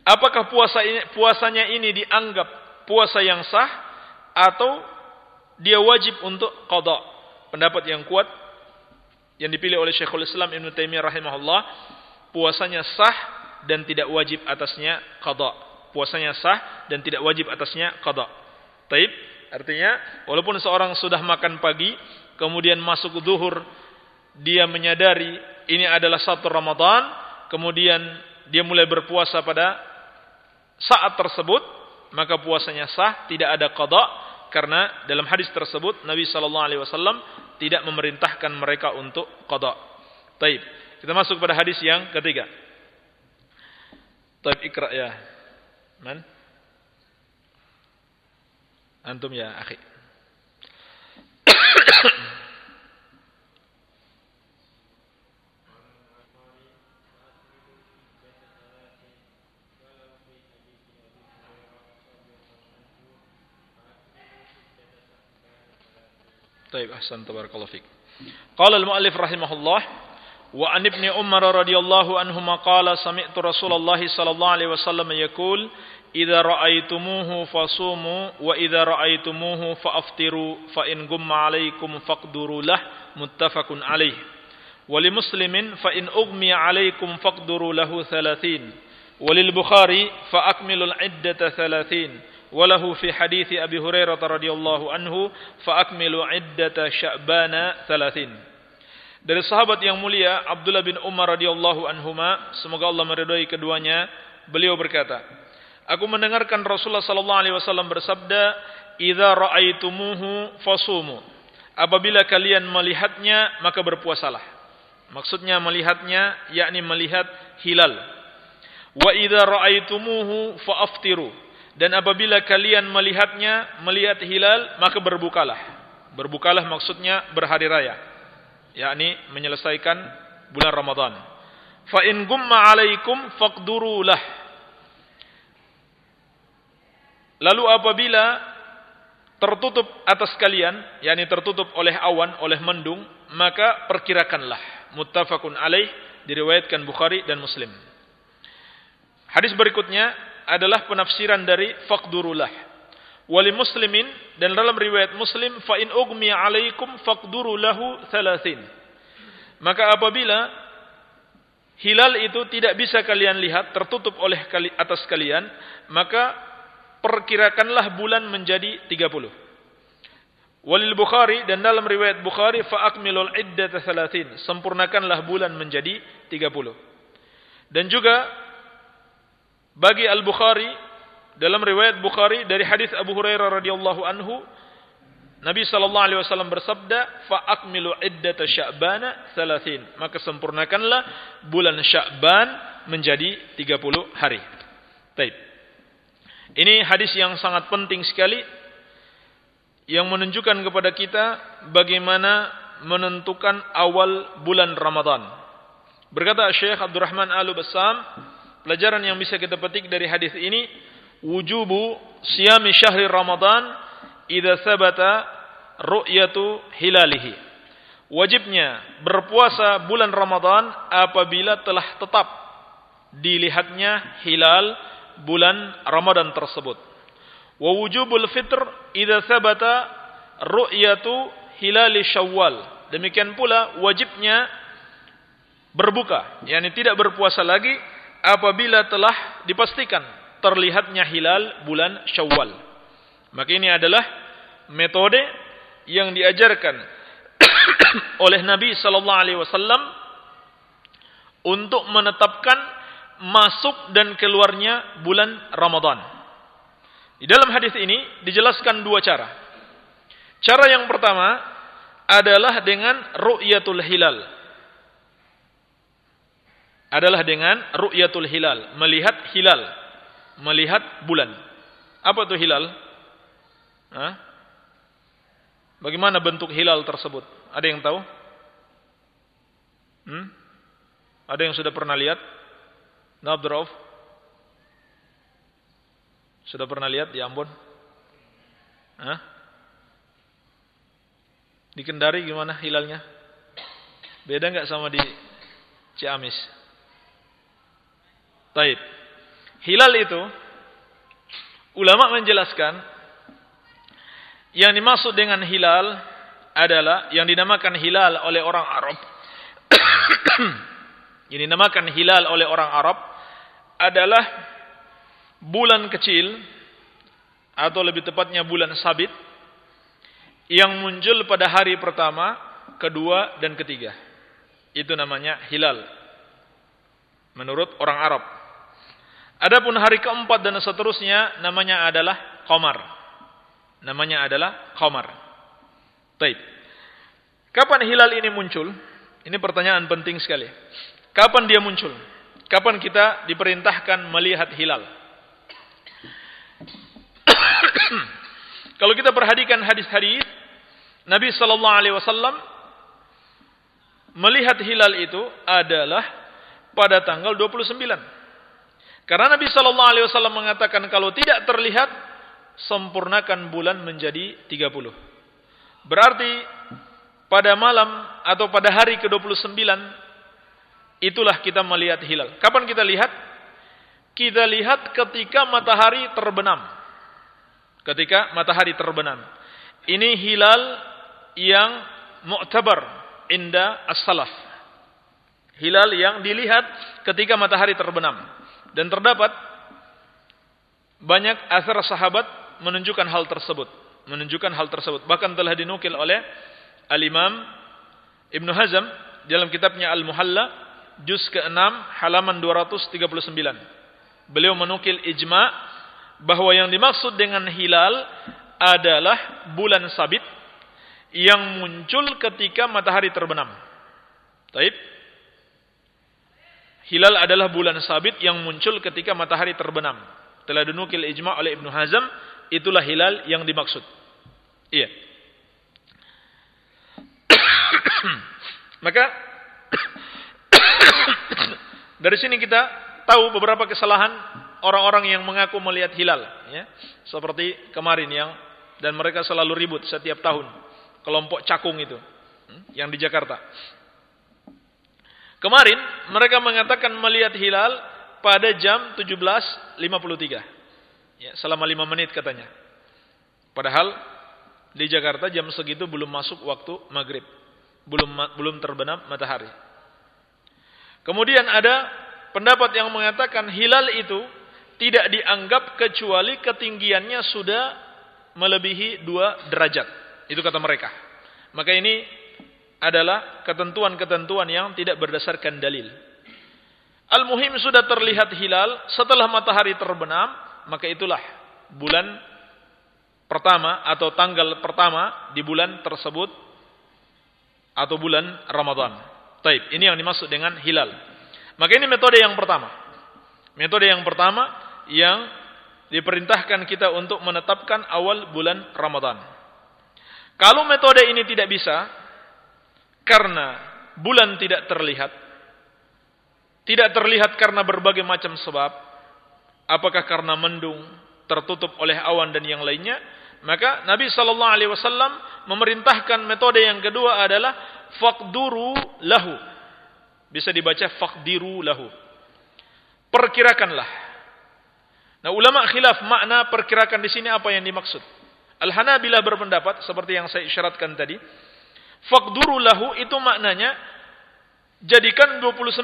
Speaker 1: Apakah puasa ini, puasanya ini dianggap puasa yang sah atau dia wajib untuk qada? Pendapat yang kuat yang dipilih oleh Syekhul Islam Ibn Taimiyah rahimahullah, puasanya sah dan tidak wajib atasnya qada. Puasanya sah dan tidak wajib atasnya qada. Taib, artinya walaupun seorang sudah makan pagi, kemudian masuk zuhur dia menyadari ini adalah satu Ramadan, kemudian dia mulai berpuasa pada saat tersebut, maka puasanya sah, tidak ada qada karena dalam hadis tersebut Nabi sallallahu alaihi wasallam tidak memerintahkan mereka untuk qada. Taib. Kita masuk pada hadis yang ketiga. Taib ikra ya. Man? Antum ya, akhi. طيب أحسن تبارك الله فيك. قال المؤلف رحمه الله وعن ابن عمر رضي الله عنهما قال سمعت رسول الله صلى الله عليه وسلم يقول إذا رأيتموه فصوموا وإذا رأيتموه فأفطروا فإن قم عليكم فاقدروا له متفق عليه. ولمسلم فإن أغمي عليكم فاقدروا له ثلاثين. وللبخاري فأكملوا العدة ثلاثين. وله في حديث أبي هريرة رضي الله عنه فأكملوا عدة شعبان ثلاثين dari sahabat yang mulia Abdullah bin Umar radhiyallahu anhuma semoga Allah meridhai keduanya beliau berkata aku mendengarkan Rasulullah sallallahu alaihi wasallam bersabda idza ra'aitumuhu fasumu apabila kalian melihatnya maka berpuasalah maksudnya melihatnya yakni melihat hilal wa idza ra'aitumuhu fa'aftiru dan apabila kalian melihatnya, melihat hilal, maka berbukalah. Berbukalah maksudnya berhari raya. Yakni menyelesaikan bulan Ramadan. Fa in gumma alaikum faqduru lah. Lalu apabila tertutup atas kalian, yakni tertutup oleh awan, oleh mendung, maka perkirakanlah. Muttafaqun alaih diriwayatkan Bukhari dan Muslim. Hadis berikutnya adalah penafsiran dari faqdurulah. Wali muslimin dan dalam riwayat Muslim fa in ugmi alaikum faqduru lahu 30. Maka apabila hilal itu tidak bisa kalian lihat tertutup oleh atas kalian, maka perkirakanlah bulan menjadi 30. Walil Bukhari dan dalam riwayat Bukhari fa akmilul iddata 30. Sempurnakanlah bulan menjadi 30. Dan juga bagi Al-Bukhari dalam riwayat Bukhari dari hadis Abu Hurairah radhiyallahu anhu Nabi sallallahu alaihi wasallam bersabda fa akmilu iddata sya'bana 30 maka sempurnakanlah bulan Sya'ban menjadi 30 hari. Baik. Ini hadis yang sangat penting sekali yang menunjukkan kepada kita bagaimana menentukan awal bulan Ramadan. Berkata Syekh Abdurrahman Al-Bassam, pelajaran yang bisa kita petik dari hadis ini, wujubu siyami syahri Ramadan idza sabata ru'yatu hilalihi. Wajibnya berpuasa bulan Ramadan apabila telah tetap dilihatnya hilal bulan Ramadan tersebut. Wa wujubul fitr idza sabata ru'yatu hilal Syawal. Demikian pula wajibnya berbuka, yakni tidak berpuasa lagi apabila telah dipastikan terlihatnya hilal bulan Syawal. Maka ini adalah metode yang diajarkan oleh Nabi sallallahu alaihi wasallam untuk menetapkan masuk dan keluarnya bulan Ramadan. Di dalam hadis ini dijelaskan dua cara. Cara yang pertama adalah dengan ru'yatul hilal. Adalah dengan ru'yatul hilal, melihat hilal, melihat bulan. Apa itu hilal? Hah? Bagaimana bentuk hilal tersebut? Ada yang tahu? Hmm? Ada yang sudah pernah lihat? Abdurrauf? Sudah pernah lihat di Ambon? Hah? Di Kendari gimana hilalnya? Beda nggak sama di Ciamis? Taib. Hilal itu ulama menjelaskan yang dimaksud dengan hilal adalah yang dinamakan hilal oleh orang Arab. yang dinamakan hilal oleh orang Arab adalah bulan kecil atau lebih tepatnya bulan sabit yang muncul pada hari pertama, kedua dan ketiga. Itu namanya hilal. Menurut orang Arab. Adapun hari keempat dan seterusnya namanya adalah qamar. Namanya adalah qamar. Baik. Kapan hilal ini muncul? Ini pertanyaan penting sekali. Kapan dia muncul? Kapan kita diperintahkan melihat hilal? Kalau kita perhatikan hadis-hadis Nabi sallallahu alaihi wasallam melihat hilal itu adalah pada tanggal 29. Karena Nabi sallallahu alaihi wasallam mengatakan kalau tidak terlihat sempurnakan bulan menjadi 30. Berarti pada malam atau pada hari ke-29 Itulah kita melihat hilal. Kapan kita lihat? Kita lihat ketika matahari terbenam. Ketika matahari terbenam. Ini hilal yang mu'tabar inda as-salaf. Hilal yang dilihat ketika matahari terbenam. Dan terdapat banyak asar sahabat menunjukkan hal tersebut. Menunjukkan hal tersebut. Bahkan telah dinukil oleh Al-Imam Ibn Hazm dalam kitabnya Al-Muhalla juz ke-6 halaman 239. Beliau menukil ijma bahwa yang dimaksud dengan hilal adalah bulan sabit yang muncul ketika matahari terbenam. Taib. Hilal adalah bulan sabit yang muncul ketika matahari terbenam. Telah dinukil ijma' oleh Ibnu Hazm, itulah hilal yang dimaksud. Iya. Maka dari sini kita tahu beberapa kesalahan orang-orang yang mengaku melihat hilal, ya. Seperti kemarin yang dan mereka selalu ribut setiap tahun. Kelompok cakung itu hmm, yang di Jakarta. Kemarin mereka mengatakan melihat hilal pada jam 17.53. Ya, selama 5 menit katanya. Padahal di Jakarta jam segitu belum masuk waktu maghrib. Belum belum terbenam matahari. Kemudian ada pendapat yang mengatakan hilal itu tidak dianggap kecuali ketinggiannya sudah melebihi dua derajat. Itu kata mereka. Maka ini adalah ketentuan-ketentuan yang tidak berdasarkan dalil. Al-muhim sudah terlihat hilal setelah matahari terbenam, maka itulah bulan pertama atau tanggal pertama di bulan tersebut atau bulan Ramadan. Taib, ini yang dimaksud dengan hilal. Maka ini metode yang pertama. Metode yang pertama yang diperintahkan kita untuk menetapkan awal bulan Ramadan. Kalau metode ini tidak bisa, karena bulan tidak terlihat. Tidak terlihat karena berbagai macam sebab. Apakah karena mendung, tertutup oleh awan dan yang lainnya? Maka Nabi sallallahu alaihi wasallam memerintahkan metode yang kedua adalah faqduru lahu. Bisa dibaca faqdiru lahu. Perkirakanlah. Nah, ulama khilaf makna perkirakan di sini apa yang dimaksud. Al-Hanabilah berpendapat seperti yang saya isyaratkan tadi, Fakduru lahu itu maknanya jadikan 29.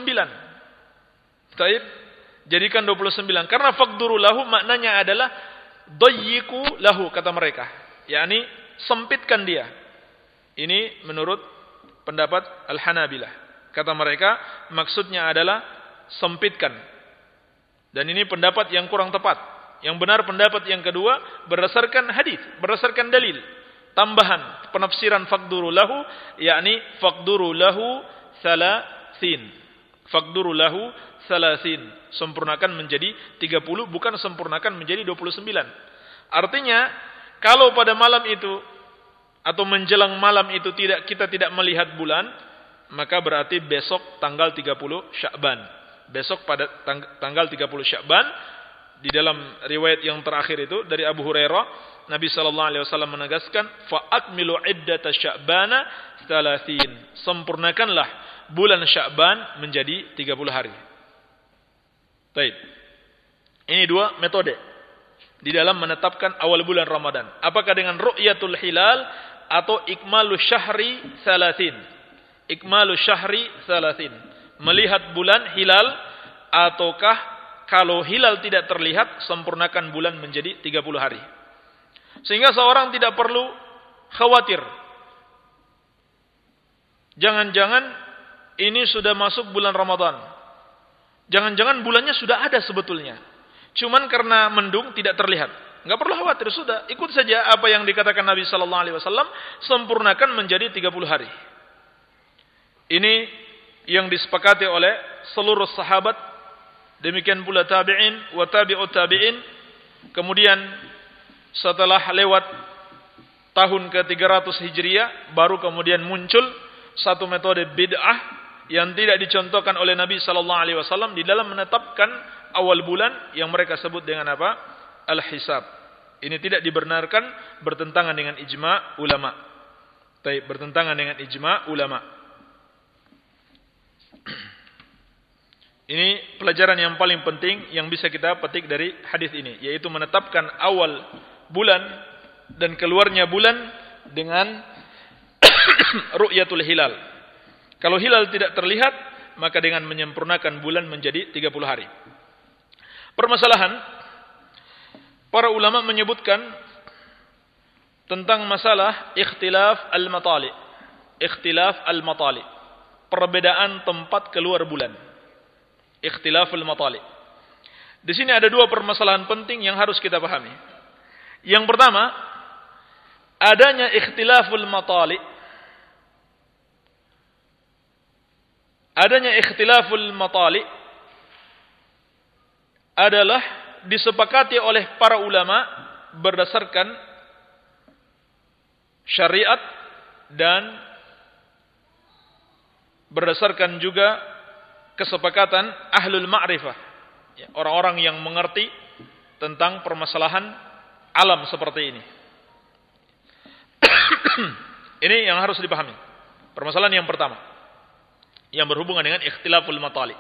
Speaker 1: Taib. Jadikan 29. Karena fakduru lahu maknanya adalah doyiku lahu kata mereka. yakni sempitkan dia. Ini menurut pendapat Al-Hanabilah. Kata mereka maksudnya adalah sempitkan. Dan ini pendapat yang kurang tepat. Yang benar pendapat yang kedua berdasarkan hadis, berdasarkan dalil tambahan penafsiran faqduru lahu yakni faqduru lahu salasin. Faqduru lahu salasin. Sempurnakan menjadi 30 bukan sempurnakan menjadi 29 artinya kalau pada malam itu atau menjelang malam itu tidak kita tidak melihat bulan maka berarti besok tanggal 30 Sya'ban besok pada tanggal 30 Sya'ban di dalam riwayat yang terakhir itu dari Abu Hurairah Nabi sallallahu alaihi wasallam menegaskan fa akmilu iddata sya'bana 30. Sempurnakanlah bulan Sya'ban menjadi 30 hari. Baik. Ini dua metode di dalam menetapkan awal bulan Ramadan. Apakah dengan ru'yatul hilal atau ikmalu syahri salatin? Ikmalu syahri salatin. Melihat bulan hilal ataukah kalau hilal tidak terlihat sempurnakan bulan menjadi 30 hari. Sehingga seorang tidak perlu khawatir. Jangan-jangan ini sudah masuk bulan Ramadan. Jangan-jangan bulannya sudah ada sebetulnya. Cuman karena mendung tidak terlihat. Enggak perlu khawatir, sudah. Ikut saja apa yang dikatakan Nabi sallallahu alaihi wasallam, sempurnakan menjadi 30 hari. Ini yang disepakati oleh seluruh sahabat, demikian pula tabi'in wa tabi'ut tabi'in. Kemudian setelah lewat tahun ke-300 Hijriah baru kemudian muncul satu metode bid'ah yang tidak dicontohkan oleh Nabi sallallahu alaihi wasallam di dalam menetapkan awal bulan yang mereka sebut dengan apa? Al-hisab. Ini tidak dibenarkan bertentangan dengan ijma ulama. Bertentangan dengan ijma ulama. Ini pelajaran yang paling penting yang bisa kita petik dari hadis ini, yaitu menetapkan awal bulan dan keluarnya bulan dengan ru'yatul hilal. Kalau hilal tidak terlihat, maka dengan menyempurnakan bulan menjadi 30 hari. Permasalahan para ulama menyebutkan tentang masalah ikhtilaf al-matali. Ikhtilaf al-matali. Perbedaan tempat keluar bulan. Ikhtilaf al-matali. Di sini ada dua permasalahan penting yang harus kita pahami. Yang pertama, adanya ikhtilaful matali. Adanya ikhtilaful matali adalah disepakati oleh para ulama berdasarkan syariat dan berdasarkan juga kesepakatan ahlul ma'rifah. Ya, orang-orang yang mengerti tentang permasalahan alam seperti ini. ini yang harus dipahami. Permasalahan yang pertama. Yang berhubungan dengan ikhtilaful matali.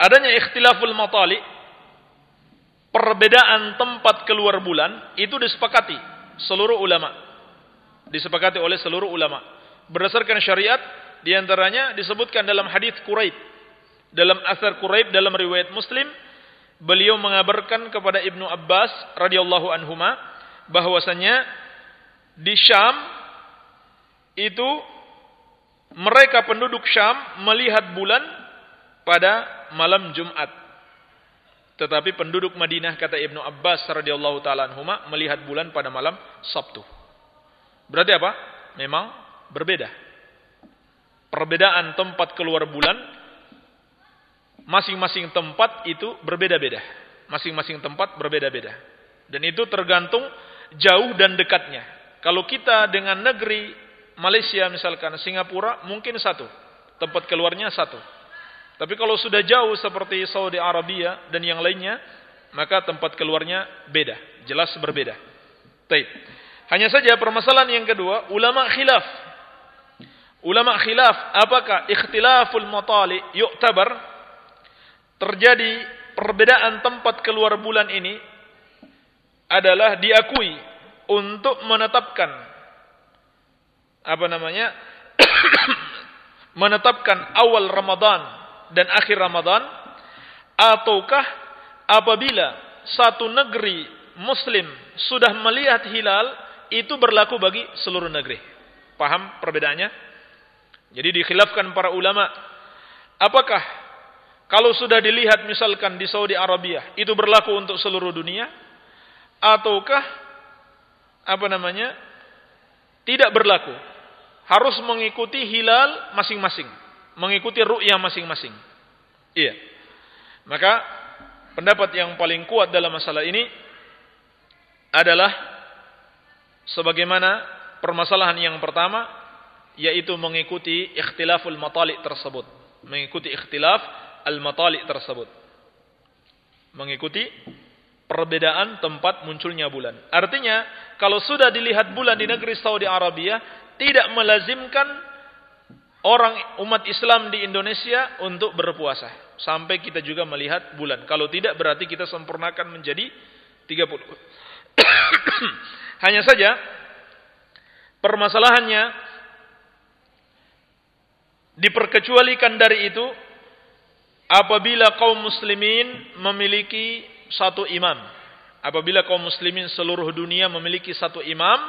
Speaker 1: Adanya ikhtilaful matali, perbedaan tempat keluar bulan, itu disepakati seluruh ulama. Disepakati oleh seluruh ulama. Berdasarkan syariat, di antaranya disebutkan dalam hadis Quraib. Dalam asar Quraib, dalam riwayat Muslim, beliau mengabarkan kepada Ibnu Abbas radhiyallahu anhuma bahwasanya di Syam itu mereka penduduk Syam melihat bulan pada malam Jumat. Tetapi penduduk Madinah kata Ibnu Abbas radhiyallahu taala anhuma melihat bulan pada malam Sabtu. Berarti apa? Memang berbeda. Perbedaan tempat keluar bulan masing-masing tempat itu berbeda-beda. Masing-masing tempat berbeda-beda. Dan itu tergantung jauh dan dekatnya. Kalau kita dengan negeri Malaysia misalkan Singapura mungkin satu. Tempat keluarnya satu. Tapi kalau sudah jauh seperti Saudi Arabia dan yang lainnya, maka tempat keluarnya beda, jelas berbeda. Taib. Hanya saja permasalahan yang kedua, ulama khilaf. Ulama khilaf apakah ikhtilaful matali yu'tabar terjadi perbedaan tempat keluar bulan ini adalah diakui untuk menetapkan apa namanya menetapkan awal Ramadan dan akhir Ramadan ataukah apabila satu negeri muslim sudah melihat hilal itu berlaku bagi seluruh negeri. Paham perbedaannya? Jadi dikhilafkan para ulama apakah kalau sudah dilihat misalkan di Saudi Arabia, itu berlaku untuk seluruh dunia ataukah apa namanya? tidak berlaku. Harus mengikuti hilal masing-masing, mengikuti ru'yah masing-masing. Iya. Maka pendapat yang paling kuat dalam masalah ini adalah sebagaimana permasalahan yang pertama yaitu mengikuti ikhtilaful matali' tersebut. Mengikuti ikhtilaf al-matali tersebut. Mengikuti perbedaan tempat munculnya bulan. Artinya, kalau sudah dilihat bulan di negeri Saudi Arabia, tidak melazimkan orang umat Islam di Indonesia untuk berpuasa. Sampai kita juga melihat bulan. Kalau tidak, berarti kita sempurnakan menjadi 30. Hanya saja, permasalahannya, diperkecualikan dari itu, apabila kaum muslimin memiliki satu imam. Apabila kaum muslimin seluruh dunia memiliki satu imam,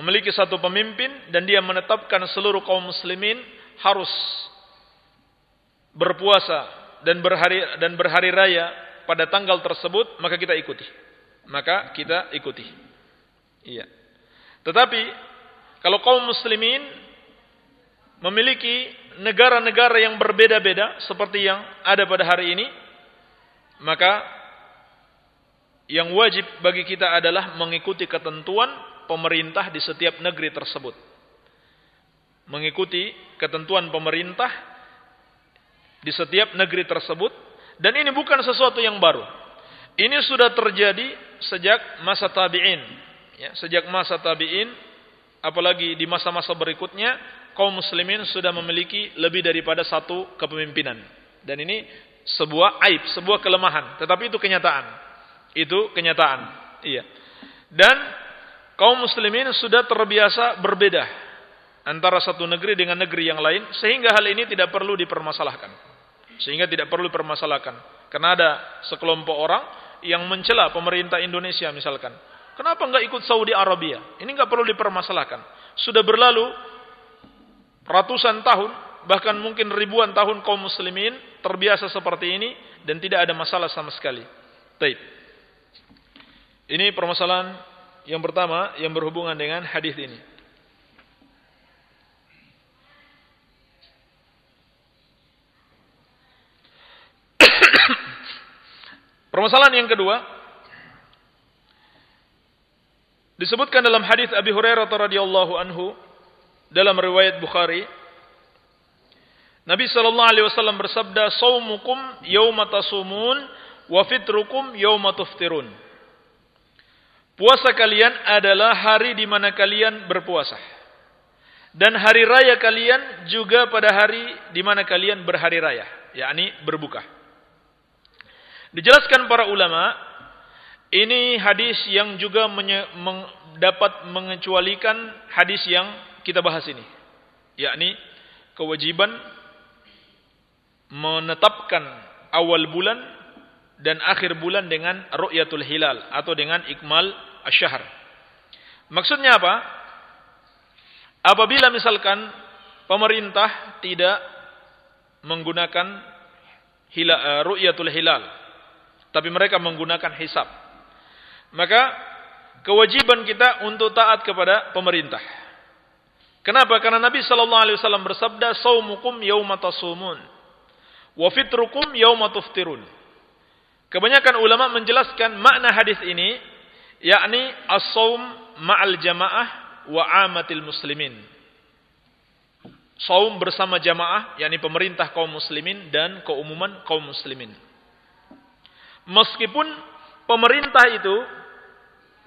Speaker 1: memiliki satu pemimpin dan dia menetapkan seluruh kaum muslimin harus berpuasa dan berhari dan berhari raya pada tanggal tersebut, maka kita ikuti. Maka kita ikuti. Iya. Tetapi kalau kaum muslimin memiliki negara-negara yang berbeda-beda seperti yang ada pada hari ini, maka yang wajib bagi kita adalah mengikuti ketentuan pemerintah di setiap negeri tersebut. Mengikuti ketentuan pemerintah di setiap negeri tersebut dan ini bukan sesuatu yang baru. Ini sudah terjadi sejak masa tabi'in, ya, sejak masa tabi'in apalagi di masa-masa berikutnya kaum muslimin sudah memiliki lebih daripada satu kepemimpinan. Dan ini sebuah aib, sebuah kelemahan. Tetapi itu kenyataan. Itu kenyataan. Iya. Dan kaum muslimin sudah terbiasa berbeda antara satu negeri dengan negeri yang lain sehingga hal ini tidak perlu dipermasalahkan. Sehingga tidak perlu dipermasalahkan. Karena ada sekelompok orang yang mencela pemerintah Indonesia misalkan. Kenapa enggak ikut Saudi Arabia? Ini enggak perlu dipermasalahkan. Sudah berlalu ratusan tahun, bahkan mungkin ribuan tahun kaum muslimin terbiasa seperti ini dan tidak ada masalah sama sekali. Taib. Ini permasalahan yang pertama yang berhubungan dengan hadis ini. permasalahan yang kedua disebutkan dalam hadis Abi Hurairah radhiyallahu anhu dalam riwayat Bukhari Nabi sallallahu alaihi wasallam bersabda, "Shaumukum yauma tasumun wa fitrukum yauma tuftirun." Puasa kalian adalah hari di mana kalian berpuasa. Dan hari raya kalian juga pada hari di mana kalian berhari raya, yakni berbuka. Dijelaskan para ulama, ini hadis yang juga menye, dapat mengecualikan hadis yang kita bahas ini, yakni kewajiban menetapkan awal bulan dan akhir bulan dengan ru'yatul hilal atau dengan ikmal asyahr. Maksudnya apa? Apabila misalkan pemerintah tidak menggunakan hila, uh, ru'yatul hilal tapi mereka menggunakan hisab maka kewajiban kita untuk taat kepada pemerintah. Kenapa? Karena Nabi sallallahu alaihi wasallam bersabda, "Shaumukum yauma tasumun." Wa fitrukum yauma. Kebanyakan ulama menjelaskan makna hadis ini yakni as-saum ma'al jamaah wa amatil muslimin. Saum bersama jamaah yakni pemerintah kaum muslimin dan keumuman kaum muslimin. Meskipun pemerintah itu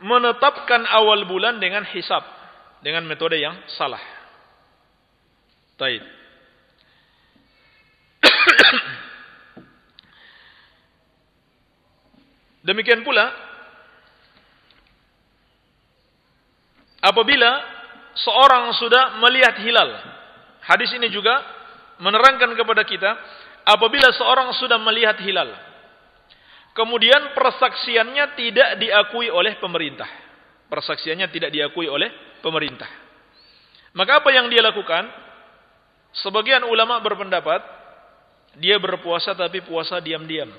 Speaker 1: menetapkan awal bulan dengan hisab dengan metode yang salah. Taib. Demikian pula apabila seorang sudah melihat hilal. Hadis ini juga menerangkan kepada kita apabila seorang sudah melihat hilal. Kemudian persaksiannya tidak diakui oleh pemerintah. Persaksiannya tidak diakui oleh pemerintah. Maka apa yang dia lakukan? Sebagian ulama berpendapat dia berpuasa tapi puasa diam-diam.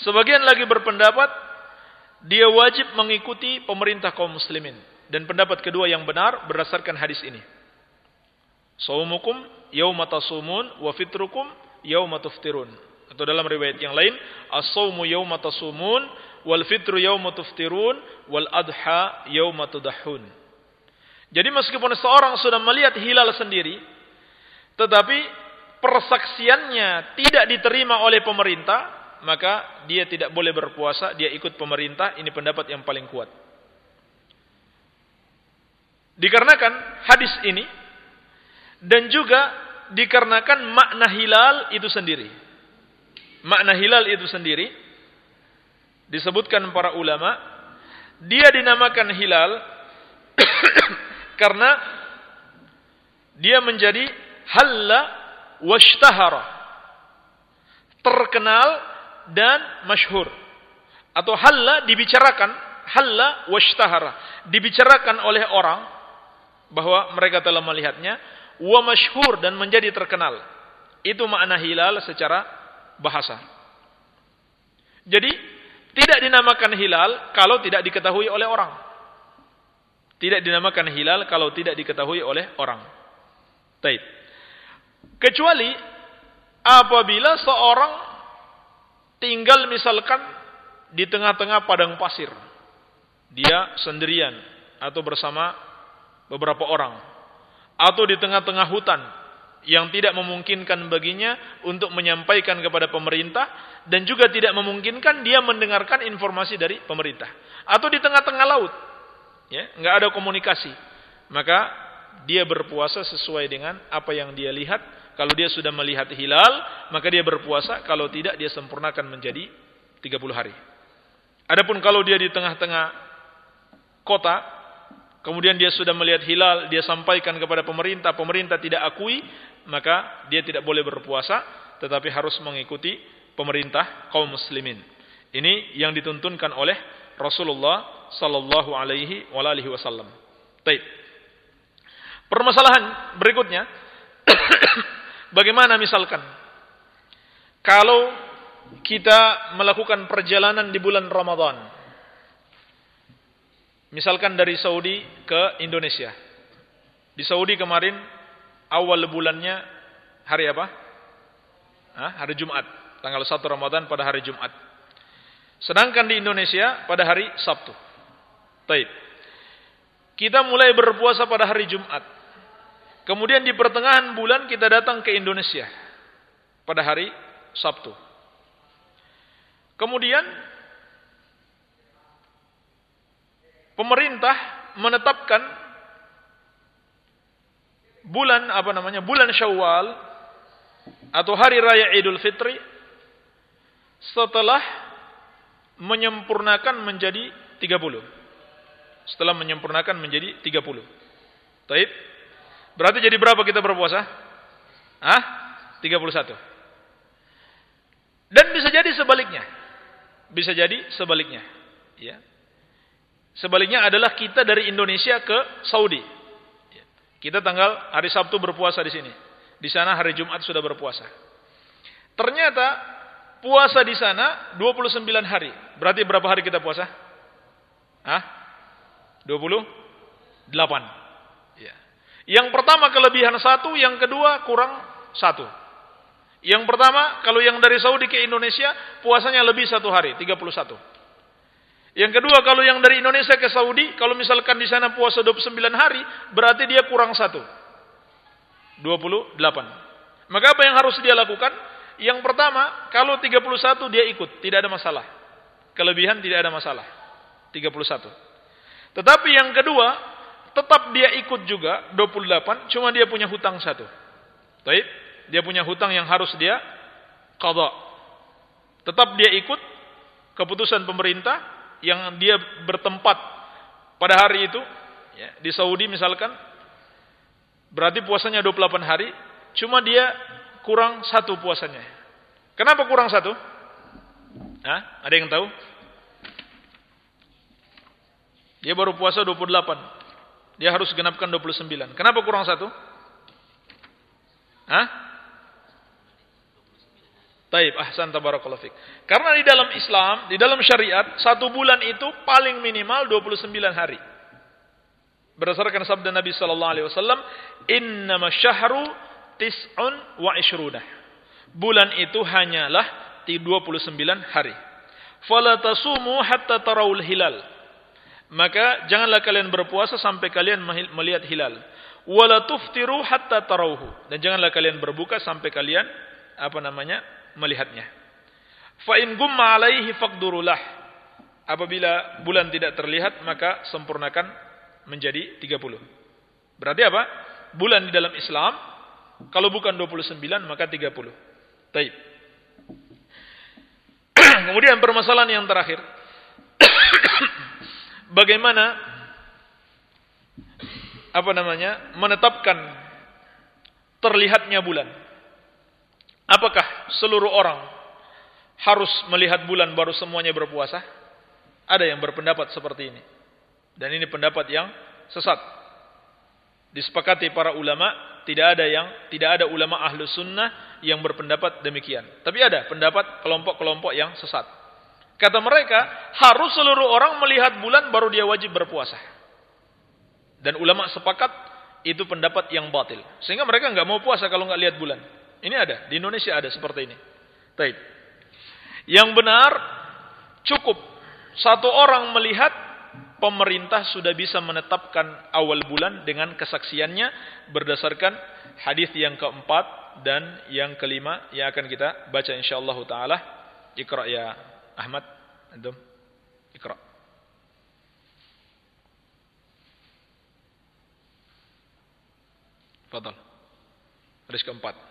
Speaker 1: Sebagian lagi berpendapat dia wajib mengikuti pemerintah kaum muslimin dan pendapat kedua yang benar berdasarkan hadis ini. Saumukum yauma tasumun wa fitrukum yauma tuftirun. Atau dalam riwayat yang lain, as-saumu yauma tasumun wal fitru yauma tuftirun wal adha yauma tudahhun. Jadi meskipun seorang sudah melihat hilal sendiri, tetapi persaksiannya tidak diterima oleh pemerintah, maka dia tidak boleh berpuasa, dia ikut pemerintah, ini pendapat yang paling kuat. Dikarenakan hadis ini dan juga dikarenakan makna hilal itu sendiri. Makna hilal itu sendiri disebutkan para ulama, dia dinamakan hilal karena dia menjadi halla washtahara. Terkenal dan masyhur. Atau halla dibicarakan, halla washtahara. Dibicarakan oleh orang bahwa mereka telah melihatnya wa masyhur dan menjadi terkenal. Itu makna hilal secara bahasa. Jadi tidak dinamakan hilal kalau tidak diketahui oleh orang. Tidak dinamakan hilal kalau tidak diketahui oleh orang. Taib. Kecuali apabila seorang tinggal misalkan di tengah-tengah padang pasir. Dia sendirian atau bersama beberapa orang atau di tengah-tengah hutan yang tidak memungkinkan baginya untuk menyampaikan kepada pemerintah dan juga tidak memungkinkan dia mendengarkan informasi dari pemerintah. Atau di tengah-tengah laut ya nggak ada komunikasi maka dia berpuasa sesuai dengan apa yang dia lihat. Kalau dia sudah melihat hilal maka dia berpuasa. Kalau tidak dia sempurnakan menjadi 30 hari. Adapun kalau dia di tengah-tengah kota kemudian dia sudah melihat hilal, dia sampaikan kepada pemerintah, pemerintah tidak akui, maka dia tidak boleh berpuasa, tetapi harus mengikuti pemerintah kaum muslimin. Ini yang dituntunkan oleh Rasulullah sallallahu alaihi wasallam. Baik. Permasalahan berikutnya, bagaimana misalkan kalau kita melakukan perjalanan di bulan Ramadan, Misalkan dari Saudi ke Indonesia. Di Saudi kemarin awal bulannya hari apa? Hah? Hari Jumat. Tanggal 1 Ramadan pada hari Jumat. Sedangkan di Indonesia pada hari Sabtu. Baik. Kita mulai berpuasa pada hari Jumat. Kemudian di pertengahan bulan kita datang ke Indonesia pada hari Sabtu. Kemudian pemerintah menetapkan bulan apa namanya? bulan Syawal atau hari raya Idul Fitri setelah menyempurnakan menjadi 30. Setelah menyempurnakan menjadi 30. Taib. Berarti jadi berapa kita berpuasa? Hah? 31. Dan bisa jadi sebaliknya. Bisa jadi sebaliknya. Ya. Sebaliknya adalah kita dari Indonesia ke Saudi. Kita tanggal hari Sabtu berpuasa di sini. Di sana hari Jumat sudah berpuasa. Ternyata puasa di sana 29 hari. Berarti berapa hari kita puasa? Hah? 28. Ya. Yang pertama kelebihan satu, yang kedua kurang satu. Yang pertama, kalau yang dari Saudi ke Indonesia, puasanya lebih satu hari, 31. Yang kedua, kalau yang dari Indonesia ke Saudi, kalau misalkan di sana puasa 29 hari, berarti dia kurang satu. 28. Maka apa yang harus dia lakukan? Yang pertama, kalau 31 dia ikut, tidak ada masalah. Kelebihan tidak ada masalah. 31. Tetapi yang kedua, tetap dia ikut juga 28, cuma dia punya hutang satu. Baik? dia punya hutang yang harus dia qadha. Tetap dia ikut keputusan pemerintah yang dia bertempat pada hari itu ya, di Saudi misalkan berarti puasanya 28 hari cuma dia kurang satu puasanya. Kenapa kurang satu? Hah? ada yang tahu? Dia baru puasa 28 dia harus genapkan 29 kenapa kurang satu? Hah? Taib, ahsan tabarakallahu fik. Karena di dalam Islam, di dalam syariat, satu bulan itu paling minimal 29 hari. Berdasarkan sabda Nabi sallallahu alaihi wasallam, "Innama syahru tis'un wa ishruna." Bulan itu hanyalah 29 hari. Fala tasumu hatta tarawul hilal. Maka janganlah kalian berpuasa sampai kalian melihat hilal. Wala tuftiru hatta tarawhu. Dan janganlah kalian berbuka sampai kalian apa namanya? Melihatnya. Fa in gumma alaihi faqdurulah. Apabila bulan tidak terlihat maka sempurnakan menjadi 30. Berarti apa? Bulan di dalam Islam kalau bukan 29 maka 30. Taib. Kemudian permasalahan yang terakhir. Bagaimana apa namanya? menetapkan terlihatnya bulan. Apakah seluruh orang harus melihat bulan baru semuanya berpuasa? Ada yang berpendapat seperti ini. Dan ini pendapat yang sesat. Disepakati para ulama, tidak ada yang tidak ada ulama ahlu sunnah yang berpendapat demikian. Tapi ada pendapat kelompok-kelompok yang sesat. Kata mereka, harus seluruh orang melihat bulan baru dia wajib berpuasa. Dan ulama sepakat itu pendapat yang batil. Sehingga mereka nggak mau puasa kalau nggak lihat bulan. Ini ada, di Indonesia ada seperti ini. Baik. Yang benar cukup satu orang melihat pemerintah sudah bisa menetapkan awal bulan dengan kesaksiannya berdasarkan hadis yang keempat dan yang kelima yang akan kita baca insyaallah taala. Iqra ya Ahmad. Antum. Iqra. Fadal. Hadis keempat.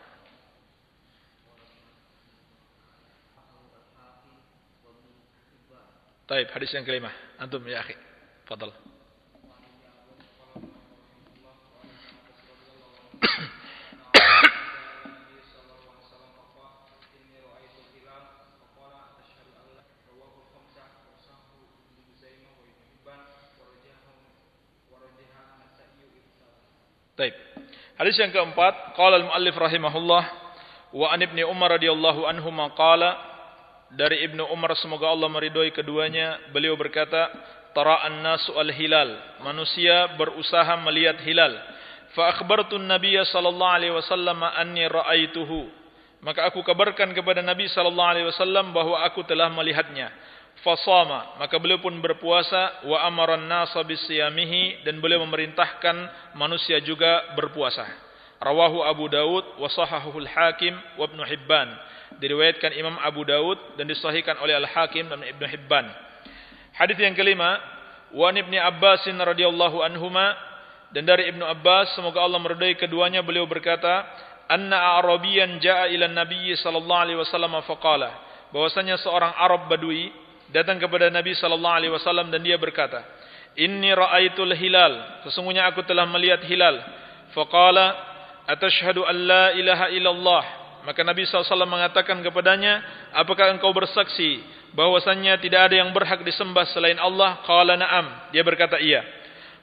Speaker 1: Taib hadis yang kelima. Antum ya akhi. Fadal. Taib. Hadis yang keempat, qala al-muallif rahimahullah wa an ibni Umar radhiyallahu anhuma qala dari Ibnu Umar semoga Allah meridhoi keduanya. Beliau berkata tara'an nasu al-hilal. Manusia berusaha melihat hilal. Fa akhbartu an-nabiyya sallallahu alaihi wasallam anni ra'aituhu. Maka aku kabarkan kepada Nabi sallallahu alaihi wasallam bahwa aku telah melihatnya. Fasama maka beliau pun berpuasa wa amara an-nasa bisiyamihi dan beliau memerintahkan manusia juga berpuasa. Rawahu Abu Dawud wa sahahahu Al-Hakim wa Ibnu Hibban. Diriwayatkan Imam Abu Dawud dan disahihkan oleh Al-Hakim dan Ibnu Hibban. Hadis yang kelima, wa Ibnu Abbas radhiyallahu anhuma dan dari Ibnu Abbas semoga Allah meridai keduanya beliau berkata, "Anna Arabiyan jaa ila Nabi sallallahu alaihi wasallam faqala" bahwasanya seorang Arab Badui datang kepada Nabi sallallahu alaihi wasallam dan dia berkata, "Inni ra'aitul hilal." Sesungguhnya aku telah melihat hilal. Faqala, "Atashhadu an la ilaha illallah?" Maka Nabi SAW mengatakan kepadanya, apakah engkau bersaksi bahwasannya tidak ada yang berhak disembah selain Allah? Qala na'am. Dia berkata iya.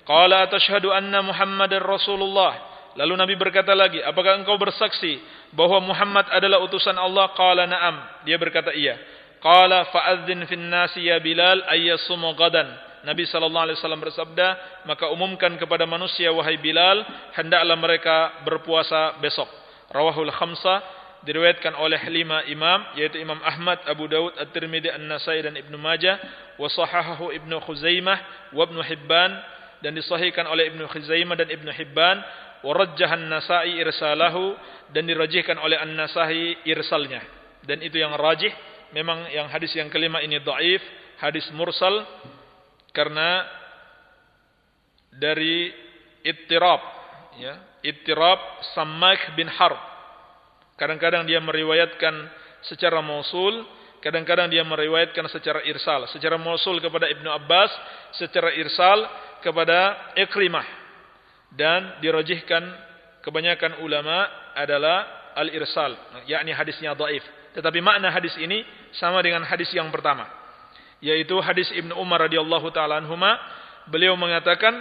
Speaker 1: Qala atashhadu anna Muhammadar Rasulullah? Lalu Nabi berkata lagi, apakah engkau bersaksi bahwa Muhammad adalah utusan Allah? Qala na'am. Dia berkata iya. Qala fa'adzin fin nasi ya Bilal ayyasumu gadan. Nabi sallallahu alaihi wasallam bersabda, maka umumkan kepada manusia wahai Bilal, hendaklah mereka berpuasa besok. Rawahul khamsah diriwayatkan oleh lima imam yaitu Imam Ahmad, Abu Daud, At-Tirmidzi, An-Nasai dan Ibnu Majah wa sahahahu Ibnu Khuzaimah wa Ibnu Hibban dan disahihkan oleh Ibnu Khuzaimah dan Ibnu Hibban wa rajjaha An-Nasai irsalahu dan dirajihkan oleh An-Nasai irsalnya. Dan itu yang rajih memang yang hadis yang kelima ini dhaif hadis mursal karena dari ittirab ya ittirab Samak bin Harb Kadang-kadang dia meriwayatkan secara mausul, kadang-kadang dia meriwayatkan secara irsal. Secara mausul kepada Ibnu Abbas, secara irsal kepada Ikrimah. Dan dirajihkan kebanyakan ulama adalah al-irsal, yakni hadisnya dhaif. Tetapi makna hadis ini sama dengan hadis yang pertama, yaitu hadis Ibnu Umar radhiyallahu taala anhuma, beliau mengatakan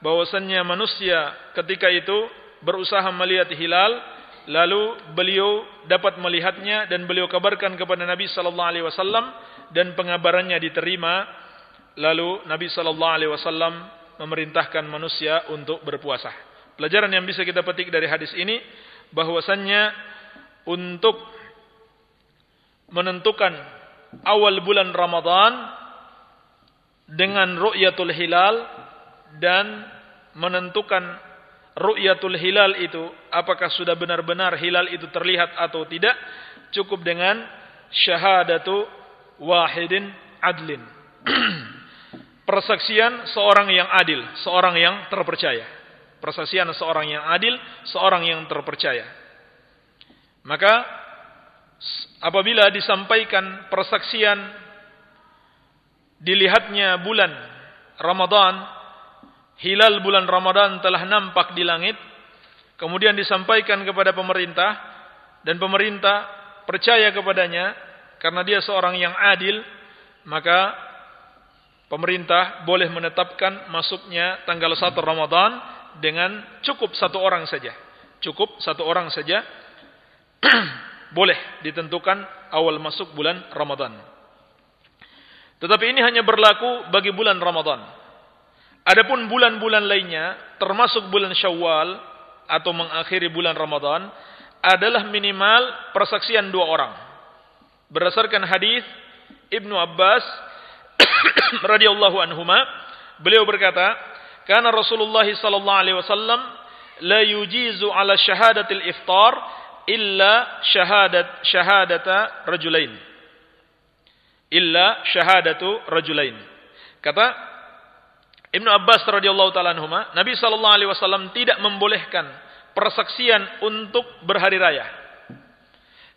Speaker 1: bahwasannya manusia ketika itu berusaha melihat hilal Lalu beliau dapat melihatnya dan beliau kabarkan kepada Nabi sallallahu alaihi wasallam dan pengabarannya diterima. Lalu Nabi sallallahu alaihi wasallam memerintahkan manusia untuk berpuasa. Pelajaran yang bisa kita petik dari hadis ini bahwasannya untuk menentukan awal bulan Ramadan dengan ru'yatul hilal dan menentukan ru'yatul hilal itu apakah sudah benar-benar hilal itu terlihat atau tidak cukup dengan syahadatu wahidin adlin. Persaksian seorang yang adil seorang yang terpercaya. Persaksian seorang yang adil seorang yang terpercaya. Maka apabila disampaikan persaksian dilihatnya bulan Ramadan hilal bulan Ramadan telah nampak di langit, kemudian disampaikan kepada pemerintah, dan pemerintah percaya kepadanya, karena dia seorang yang adil, maka pemerintah boleh menetapkan masuknya tanggal 1 Ramadan dengan cukup satu orang saja. Cukup satu orang saja boleh ditentukan awal masuk bulan Ramadan. Tetapi ini hanya berlaku bagi bulan Ramadan. Adapun bulan-bulan lainnya, termasuk bulan Syawal atau mengakhiri bulan Ramadan, adalah minimal persaksian dua orang. Berdasarkan hadis Ibnu Abbas radhiyallahu anhuma, beliau berkata, "Karena Rasulullah sallallahu alaihi wasallam la yujizu ala syahadatil iftar illa syahadat syahadata rajulain." Illa syahadatu rajulain. Kata Ibnu Abbas radhiyallahu taala anhuma, Nabi sallallahu alaihi wasallam tidak membolehkan persaksian untuk berhari raya.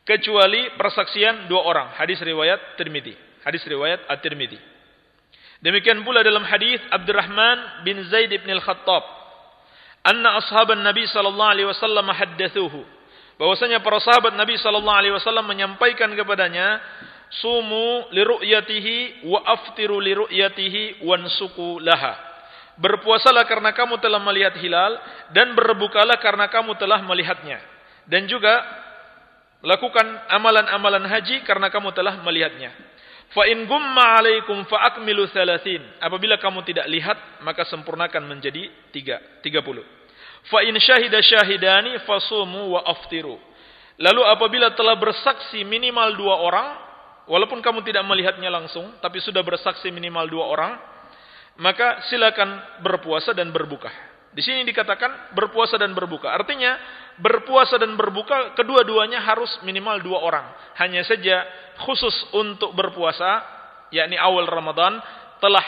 Speaker 1: Kecuali persaksian dua orang. Hadis riwayat Tirmizi. Hadis riwayat At-Tirmizi. Demikian pula dalam hadis Abdurrahman bin Zaid bin Al-Khattab, anna ashaban Nabi sallallahu alaihi wasallam haddatsuhu. Bahwasanya para sahabat Nabi sallallahu alaihi wasallam menyampaikan kepadanya sumu liru'yatihi wa aftiru liru'yatihi wansuku laha. Berpuasalah karena kamu telah melihat hilal dan berbukalah karena kamu telah melihatnya. Dan juga lakukan amalan-amalan haji karena kamu telah melihatnya. Fa in gumma alaikum fa akmilu thalathin. Apabila kamu tidak lihat, maka sempurnakan menjadi tiga, tiga puluh. Fa in syahida syahidani fasumu wa aftiru. Lalu apabila telah bersaksi minimal dua orang, walaupun kamu tidak melihatnya langsung, tapi sudah bersaksi minimal dua orang, maka silakan berpuasa dan berbuka. Di sini dikatakan berpuasa dan berbuka. Artinya berpuasa dan berbuka kedua-duanya harus minimal dua orang. Hanya saja khusus untuk berpuasa, yakni awal Ramadan telah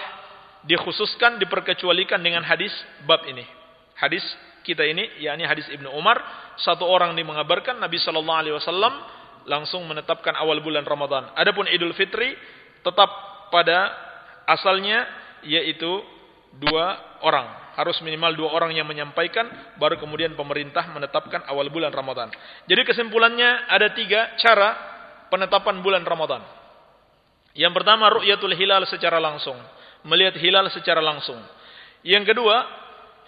Speaker 1: dikhususkan diperkecualikan dengan hadis bab ini. Hadis kita ini yakni hadis Ibnu Umar, satu orang mengabarkan Nabi sallallahu alaihi wasallam langsung menetapkan awal bulan Ramadan. Adapun Idul Fitri tetap pada asalnya yaitu dua orang. Harus minimal dua orang yang menyampaikan, baru kemudian pemerintah menetapkan awal bulan Ramadan. Jadi kesimpulannya ada tiga cara penetapan bulan Ramadan. Yang pertama ru'yatul hilal secara langsung, melihat hilal secara langsung. Yang kedua,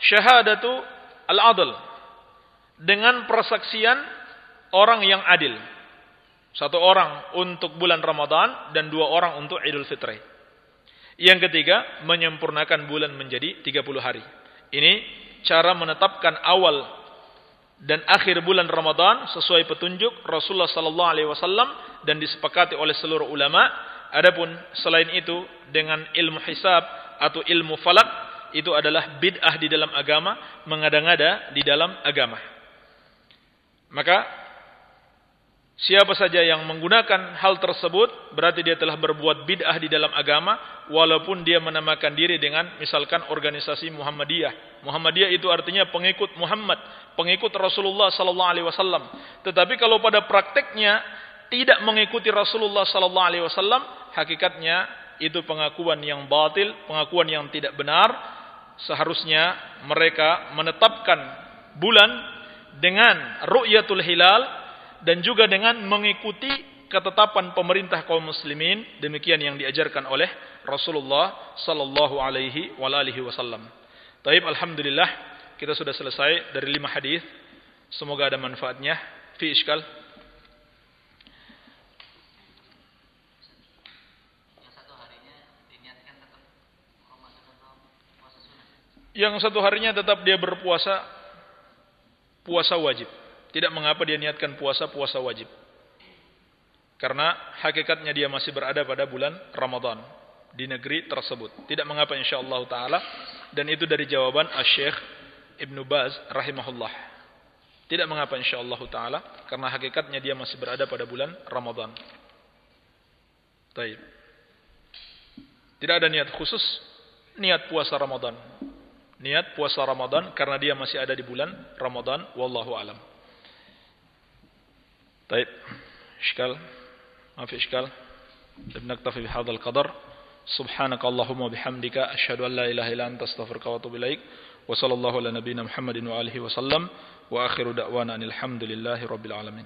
Speaker 1: syahadatu al-adl dengan persaksian orang yang adil. Satu orang untuk bulan Ramadan dan dua orang untuk Idul Fitri. Yang ketiga, menyempurnakan bulan menjadi 30 hari. Ini cara menetapkan awal dan akhir bulan Ramadan sesuai petunjuk Rasulullah sallallahu alaihi wasallam dan disepakati oleh seluruh ulama. Adapun selain itu dengan ilmu hisab atau ilmu falak itu adalah bid'ah di dalam agama, mengada-ngada di dalam agama. Maka Siapa saja yang menggunakan hal tersebut berarti dia telah berbuat bid'ah di dalam agama walaupun dia menamakan diri dengan misalkan organisasi Muhammadiyah. Muhammadiyah itu artinya pengikut Muhammad, pengikut Rasulullah sallallahu alaihi wasallam. Tetapi kalau pada prakteknya tidak mengikuti Rasulullah sallallahu alaihi wasallam, hakikatnya itu pengakuan yang batil, pengakuan yang tidak benar. Seharusnya mereka menetapkan bulan dengan ru'yatul hilal dan juga dengan mengikuti ketetapan pemerintah kaum muslimin demikian yang diajarkan oleh Rasulullah sallallahu alaihi wasallam. Taib alhamdulillah kita sudah selesai dari lima hadis. Semoga ada manfaatnya. Fi iskal. Yang satu harinya tetap dia berpuasa puasa wajib. Tidak mengapa dia niatkan puasa-puasa wajib. Karena hakikatnya dia masih berada pada bulan Ramadan di negeri tersebut. Tidak mengapa insyaallah taala dan itu dari jawaban Asy-Syaikh Ibnu Baz rahimahullah. Tidak mengapa insyaallah taala karena hakikatnya dia masih berada pada bulan Ramadan. Baik. Tidak ada niat khusus niat puasa Ramadan. Niat puasa Ramadan karena dia masih ada di bulan Ramadan wallahu alam. طيب إشكال؟ ما في إشكال؟ نكتفي بهذا القدر. سبحانك اللهم وبحمدك أشهد أن لا إله إلا أنت أستغفرك وأتوب إليك. وصلى الله على نبينا محمد وآله وسلم. وآخر دعوانا أن الحمد لله رب العالمين.